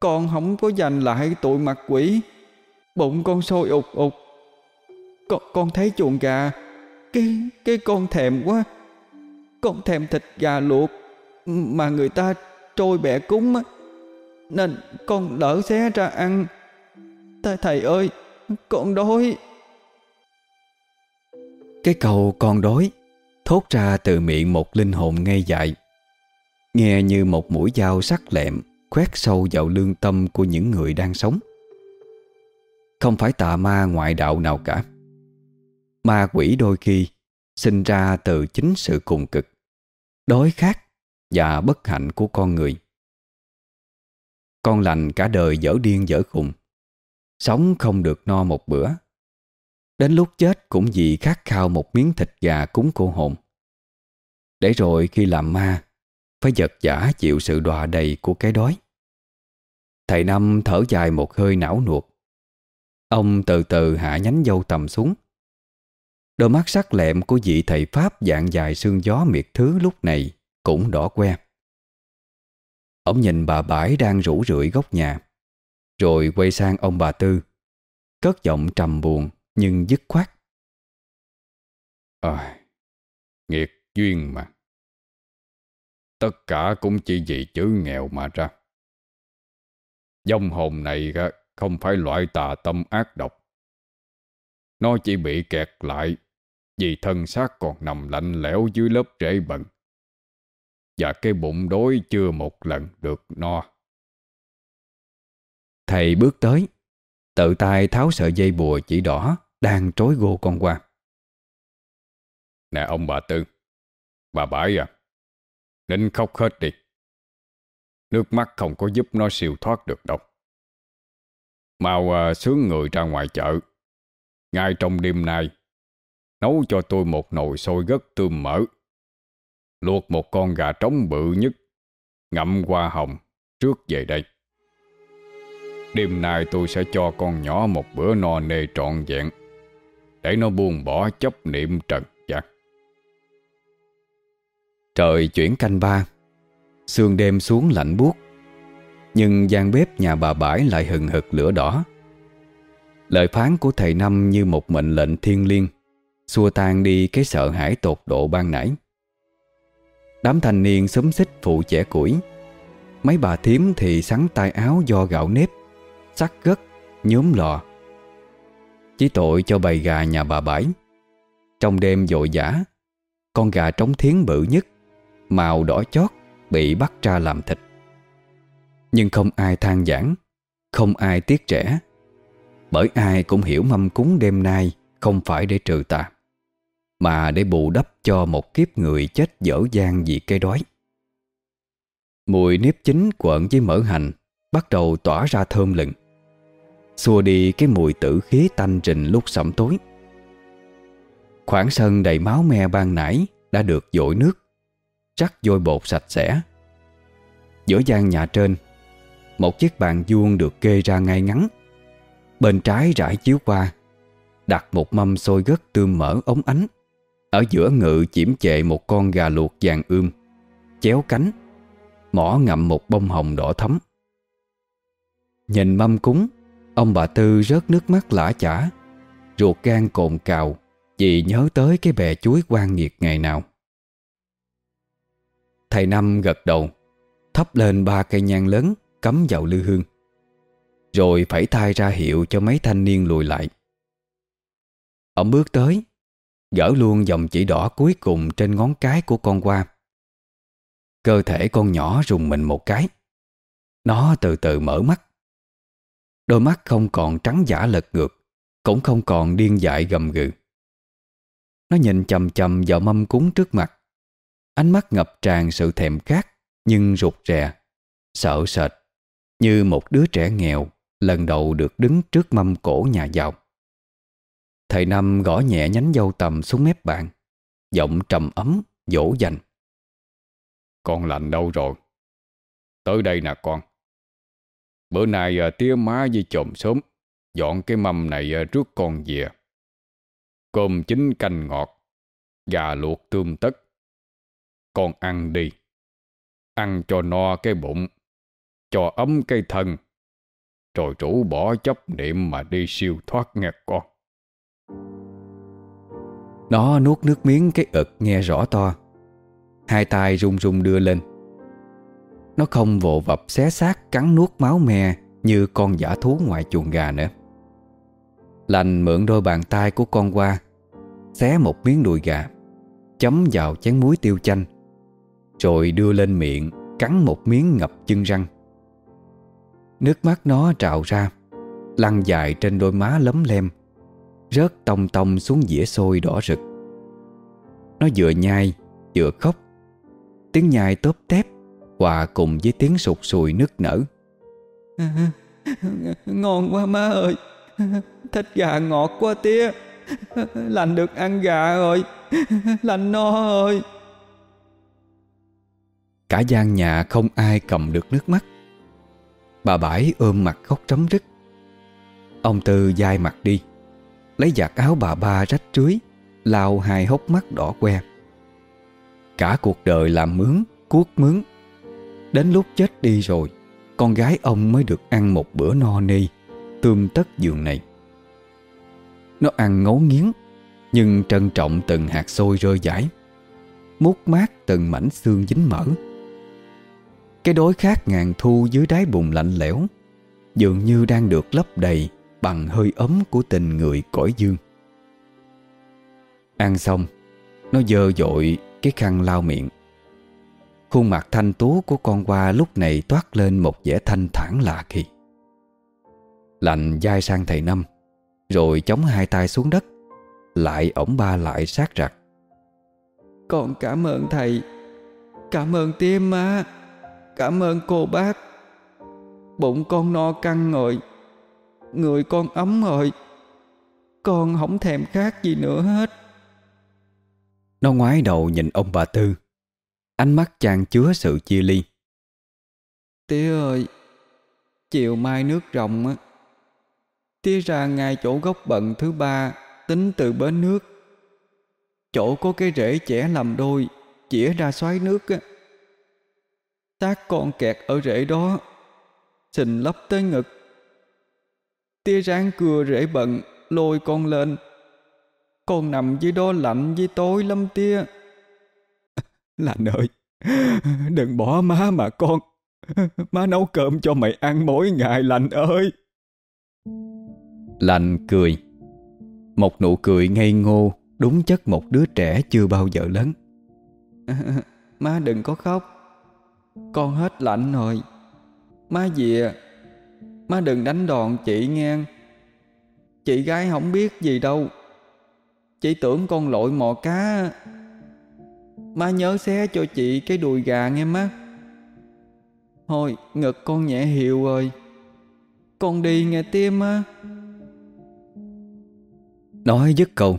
Speaker 2: Con không có dành lại tụi mặt quỷ. Bụng con sôi ụt ụt. Con, con thấy chuồng gà. Cái cái con thèm quá. Con thèm thịt gà luộc Mà người ta trôi bẻ cúng á. Nên con đỡ xé ra ăn. Thầy, thầy ơi Con đói.
Speaker 1: Cái câu con đói Thốt ra từ miệng một linh hồn ngây dại. Nghe như một mũi dao sắc lẹm Khoét sâu vào lương tâm của những người đang sống. Không phải tà ma ngoại đạo nào cả. Ma quỷ đôi khi Sinh ra từ chính sự cùng cực Đói khát Và bất hạnh của con người. Con lành cả đời dở điên dở khùng, Sống không được no một bữa. Đến lúc chết cũng vì khát khao một miếng thịt gà cúng cô hồn. Để rồi khi làm ma, Phải giật giả chịu sự đọa đầy của cái đói. Thầy Năm thở dài một hơi não nuột. Ông từ từ hạ nhánh dâu tầm xuống Đôi mắt sắc lẹm của vị thầy Pháp dạng dài xương gió miệt thứ lúc này cũng đỏ que. Ông nhìn bà bãi đang rủ rượi góc nhà, rồi quay sang ông bà Tư, cất giọng trầm buồn nhưng dứt khoát.
Speaker 3: À, nghiệt duyên mà. Tất cả cũng chỉ vì chữ nghèo mà ra. Dông hồn này không phải loại tà tâm ác độc. Nó chỉ bị kẹt lại vì thân xác còn nằm lạnh lẽo dưới lớp rễ bần. Và cái bụng đói chưa một lần được no.
Speaker 1: Thầy bước tới, tự tay tháo sợi dây bùa chỉ đỏ đang trối gô con qua.
Speaker 3: Nè ông bà Tư, bà bãi à, nín khóc hết đi. Nước mắt không có giúp nó siêu thoát được đâu. Mau uh, sướng người ra ngoài chợ. Ngay trong đêm nay, nấu cho tôi một nồi sôi gất tươm mỡ. Luộc một con gà trống bự nhất, ngậm qua hồng, trước về đây. Đêm nay tôi sẽ cho con nhỏ một bữa no nê trọn vẹn, để nó buông bỏ chấp niệm trần chặt
Speaker 1: Trời chuyển canh ba, sương đêm xuống lạnh buốt, nhưng gian bếp nhà bà bãi lại hừng hực lửa đỏ. Lời phán của thầy Năm như một mệnh lệnh thiên liêng xua tan đi cái sợ hãi tột độ ban nãy. Đám thanh niên xúm xích phụ trẻ củi Mấy bà thím thì sắn tay áo do gạo nếp Sắc gất, nhóm lò Chỉ tội cho bầy gà nhà bà bãi Trong đêm dội dã Con gà trống thiến bự nhất Màu đỏ chót Bị bắt ra làm thịt nhưng không ai than giảng Không ai tiếc trẻ Bởi ai cũng hiểu mâm cúng đêm nay Không phải để trừ tà mà để bù đắp cho một kiếp người chết dở dang vì cây đói. Mùi nếp chín quợn với mỡ hành bắt đầu tỏa ra thơm lừng, xua đi cái mùi tử khí tanh trình lúc sẩm tối. Khoảng sân đầy máu me ban nãy đã được dội nước, rắc vôi bột sạch sẽ. Giữa gian nhà trên, một chiếc bàn vuông được kê ra ngay ngắn. Bên trái rải chiếu qua, đặt một mâm xôi gất tươm mỡ ống ánh. Ở giữa ngự chiếm chệ một con gà luộc vàng ươm Chéo cánh Mỏ ngậm một bông hồng đỏ thấm Nhìn mâm cúng Ông bà Tư rớt nước mắt lã chả Ruột gan cồn cào Vì nhớ tới cái bè chuối quan nghiệt ngày nào Thầy Năm gật đầu Thắp lên ba cây nhang lớn Cắm vào lư hương. Rồi phải thay ra hiệu cho mấy thanh niên lùi lại. Ông bước tới, Gỡ luôn dòng chỉ đỏ cuối cùng Trên ngón cái của con qua Cơ thể con nhỏ rùng mình một cái. Nó từ từ mở mắt. Đôi mắt không còn trắng giả lật ngược, Cũng không còn điên dại gầm gừ. Nó nhìn chầm chầm vào mâm cúng trước mặt. Ánh mắt ngập tràn sự thèm khát, Nhưng rụt rè, Sợ sệt. Như một đứa trẻ nghèo Lần đầu được đứng trước mâm cổ nhà giàu. Thầy Năm gõ nhẹ nhánh dâu tầm xuống mép bàn Giọng trầm ấm, dỗ dành.
Speaker 3: Con lành đâu rồi? Tới đây nè con. Bữa nay à, tía má với chồng sớm Dọn cái mâm này à, trước con về. Cơm chín canh ngọt Gà luộc tươm tất. Con ăn đi. Ăn cho no cái bụng. Cho ấm cây thân Rồi rủ bỏ chấp niệm mà đi siêu thoát nghe con.
Speaker 1: Nó nuốt nước miếng cái ực nghe rõ to. Hai tay run run đưa lên. Nó không vồ vập xé xác cắn nuốt máu me Như con giả thú ngoài chuồng gà nữa. Lành mượn đôi bàn tay của con qua, Xé một miếng đùi gà, Chấm vào chén muối tiêu chanh, Rồi đưa lên miệng Cắn một miếng ngập chân răng. Nước mắt nó trào ra Lăn dài trên đôi má lấm lem Rớt tông tông xuống dĩa xôi đỏ rực. Nó vừa nhai Vừa khóc. Tiếng nhai tốp tép Hòa cùng với tiếng sụt sùi nức nở. *laughs*
Speaker 2: Ngon quá má ơi Thịt gà ngọt quá tía. Lành được ăn gà rồi Lành no rồi.
Speaker 1: Cả gian nhà không ai cầm được nước mắt Bà Bãi ôm mặt khóc trấm rứt. Ông Tư dai mặt đi, Lấy giặt áo bà ba rách rưới Lao hai hốc mắt đỏ que. Cả cuộc đời làm mướn, Cuốc mướn. Đến lúc chết đi rồi, Con gái ông mới được ăn một bữa no nê, Tươm tất giường này. Nó ăn ngấu nghiến, Nhưng trân trọng từng hạt xôi rơi giải Mút mát từng mảnh xương dính mỡ. Cái đối khát ngàn thu dưới đáy bùn lạnh lẽo, Dường như đang được lấp đầy Bằng hơi ấm của tình người cõi dương. Ăn xong, Nó dơ dội cái khăn lau miệng. Khuôn mặt thanh tú của con qua lúc này toát lên một vẻ thanh thản lạ kỳ. Lạnh dai sang thầy Năm, Rồi chống hai tay xuống đất, Lại ổng ba lại sát rặt
Speaker 2: Con cảm ơn thầy, Cảm ơn tim má Cảm ơn cô bác. Bụng con no căng rồi Người con ấm rồi Con không thèm khác gì nữa hết.
Speaker 1: Nó ngoái đầu nhìn ông bà Tư. Ánh mắt chàng chứa sự chia ly.
Speaker 2: Tía ơi Chiều mai nước rồng á. Tía ra ngay chỗ gốc bận thứ ba Tính từ bến nước. Chỗ có cái rễ trẻ làm đôi Chĩa ra xoáy nước á Tác con kẹt ở rễ đó Xình lấp tới ngực. Tía ráng cưa rễ bận Lôi con lên. Con nằm dưới đó lạnh với tối lắm tía *laughs* Lành ơi *laughs* Đừng bỏ má mà con. *laughs* Má nấu cơm cho mày ăn mỗi ngày lành ơi.
Speaker 1: Lành cười. Một nụ cười ngây ngô Đúng chất một đứa trẻ chưa bao giờ lớn.
Speaker 2: Má đừng có khóc con hết lạnh rồi. Má dìa, Má đừng đánh đòn chị nghe Chị gái không biết gì đâu. Chị tưởng con lội mò cá. Má nhớ xé cho chị cái đùi gà nghe má. Thôi, ngực con nhẹ hiệu rồi. Con đi nghe tim á.
Speaker 1: Nói dứt câu,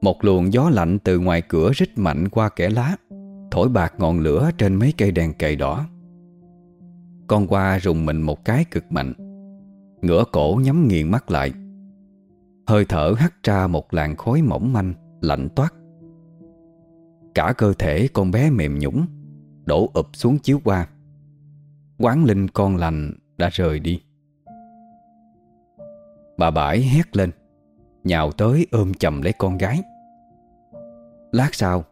Speaker 1: Một luồng gió lạnh từ ngoài cửa rít mạnh qua kẻ lá. Thổi bạc ngọn lửa trên mấy cây đèn cầy đỏ. Con qua rùng mình một cái cực mạnh, Ngửa cổ nhắm nghiền mắt lại. Hơi thở hắt ra một làn khói mỏng manh, Lạnh toát. Cả cơ thể con bé mềm nhũng, Đổ ụp xuống chiếu qua. Quán linh con lành đã rời đi. Bà bãi hét lên, Nhào tới ôm chầm lấy con gái. Lát sau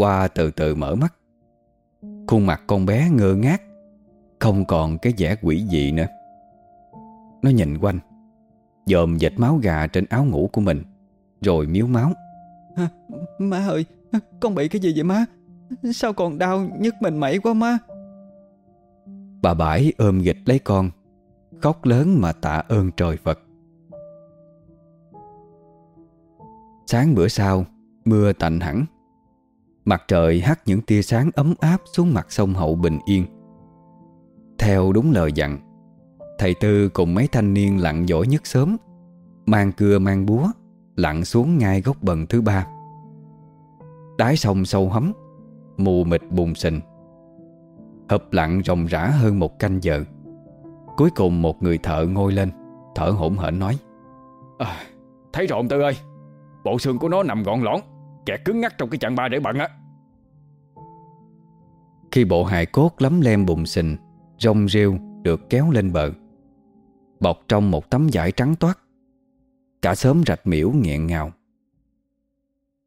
Speaker 1: qua từ từ mở mắt. Khuôn mặt con bé ngơ ngác Không còn cái vẻ quỷ dị nữa. Nó nhìn quanh Dòm dệt máu gà trên áo ngủ của mình Rồi miếu máu.
Speaker 2: À, Má ơi Con bị cái gì vậy má? Sao còn đau nhức mình mẩy quá má?
Speaker 1: Bà bãi ôm nghịch lấy con Khóc lớn mà tạ ơn trời Phật. Sáng bữa sau Mưa tạnh hẳn Mặt trời hắt những tia sáng ấm áp Xuống mặt sông Hậu bình yên. Theo đúng lời dặn Thầy Tư cùng mấy thanh niên lặn giỏi nhất sớm Mang cưa mang búa Lặn xuống ngay gốc bần thứ ba. Đái sông sâu hấm Mù mịt bùng sình. Hợp lặn rồng rã hơn một canh giờ. Cuối cùng một người thợ ngồi lên Thở hổn hển nói
Speaker 3: à, Thấy rồi ông Tư ơi Bộ xương của nó nằm gọn lõn Kẹt cứng ngắt trong cái chặng ba để bận á.
Speaker 1: Khi bộ hài cốt lấm lem bùng sình Rong rêu được kéo lên bờ. Bọc trong một tấm vải trắng toát, Cả sớm rạch miễu nghẹn ngào.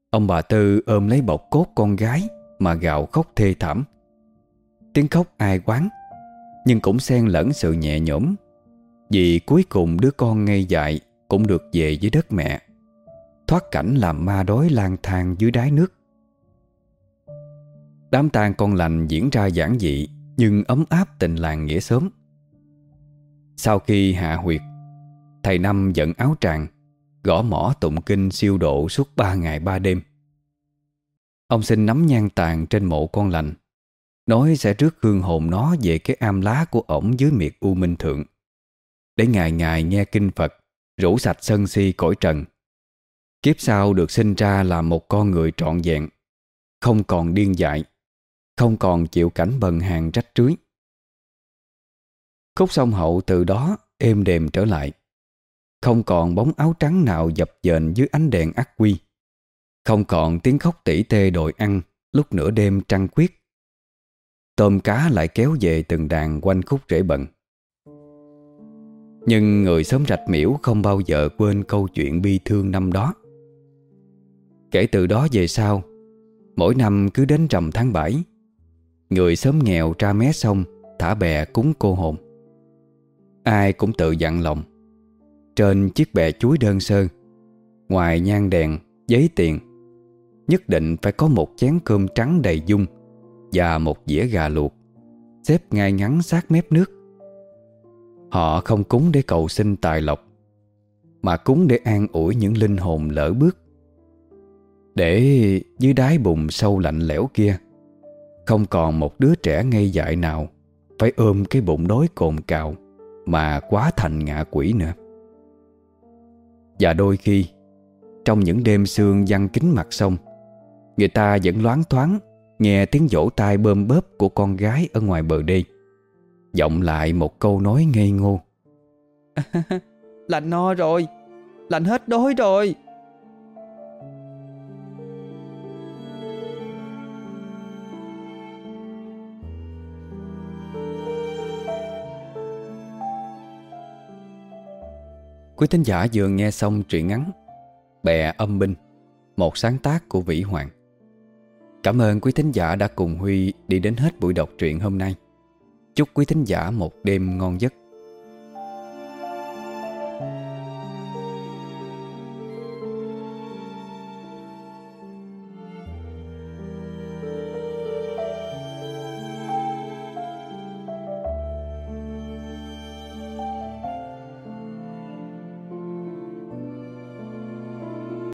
Speaker 1: Ông bà Tư ôm lấy bọc cốt con gái Mà gào khóc thê thảm. Tiếng khóc ai quán, Nhưng cũng xen lẫn sự nhẹ nhõm, Vì cuối cùng đứa con ngây dại Cũng được về với đất mẹ, Thoát cảnh làm ma đói lang thang dưới đáy nước. Đám tang con lành diễn ra giản dị, Nhưng ấm áp tình làng nghĩa sớm Sau khi hạ huyệt, Thầy Năm dẫn áo tràng, Gõ mỏ tụng kinh siêu độ suốt ba ngày ba đêm. Ông xin nắm nhang tàn trên mộ con lành, Nói sẽ rước hương hồn nó về cái am lá của ổng dưới miệt U Minh Thượng, Để ngày ngày nghe kinh Phật, Rủ sạch sân si cõi trần. Kiếp sau được sinh ra là một con người trọn vẹn, Không còn điên dại. Không còn chịu cảnh bần hàng rách rưới. Khúc sông hậu từ đó êm đềm trở lại. Không còn bóng áo trắng nào dập dềnh dưới ánh đèn ác quy. Không còn tiếng khóc tỉ tê đòi ăn Lúc nửa đêm trăng quyết Tôm cá lại kéo về từng đàn quanh khúc rễ bận. Nhưng người sớm rạch miễu không bao giờ quên câu chuyện bi thương năm đó. Kể từ đó về sau, Mỗi năm cứ đến rằm tháng 7 Người sớm nghèo ra mé sông Thả bè cúng cô hồn. Ai cũng tự dặn lòng. Trên chiếc bè chuối đơn sơ Ngoài nhang đèn, giấy tiền Nhất định phải có một chén cơm trắng đầy dung Và một dĩa gà luộc Xếp ngay ngắn sát mép nước. Họ không cúng để cầu xin tài lộc Mà cúng để an ủi những linh hồn lỡ bước. Để dưới đáy bùn sâu lạnh lẽo kia không còn một đứa trẻ ngây dại nào Phải ôm cái bụng đói cồn cào Mà quá thành ngạ quỷ nữa. Và đôi khi, Trong những đêm sương văng kính mặt sông, Người ta vẫn loáng thoáng Nghe tiếng vỗ tay bơm bớp của con gái ở ngoài bờ đê, Giọng lại một câu nói ngây ngô. *laughs*
Speaker 2: Lạnh no rồi Lạnh hết đói rồi.
Speaker 1: Quý thính giả vừa nghe xong truyện ngắn Bè âm binh, Một sáng tác của Vĩ Hoàng. Cảm ơn quý thính giả đã cùng Huy đi đến hết buổi đọc truyện hôm nay. Chúc quý thính giả một đêm ngon giấc.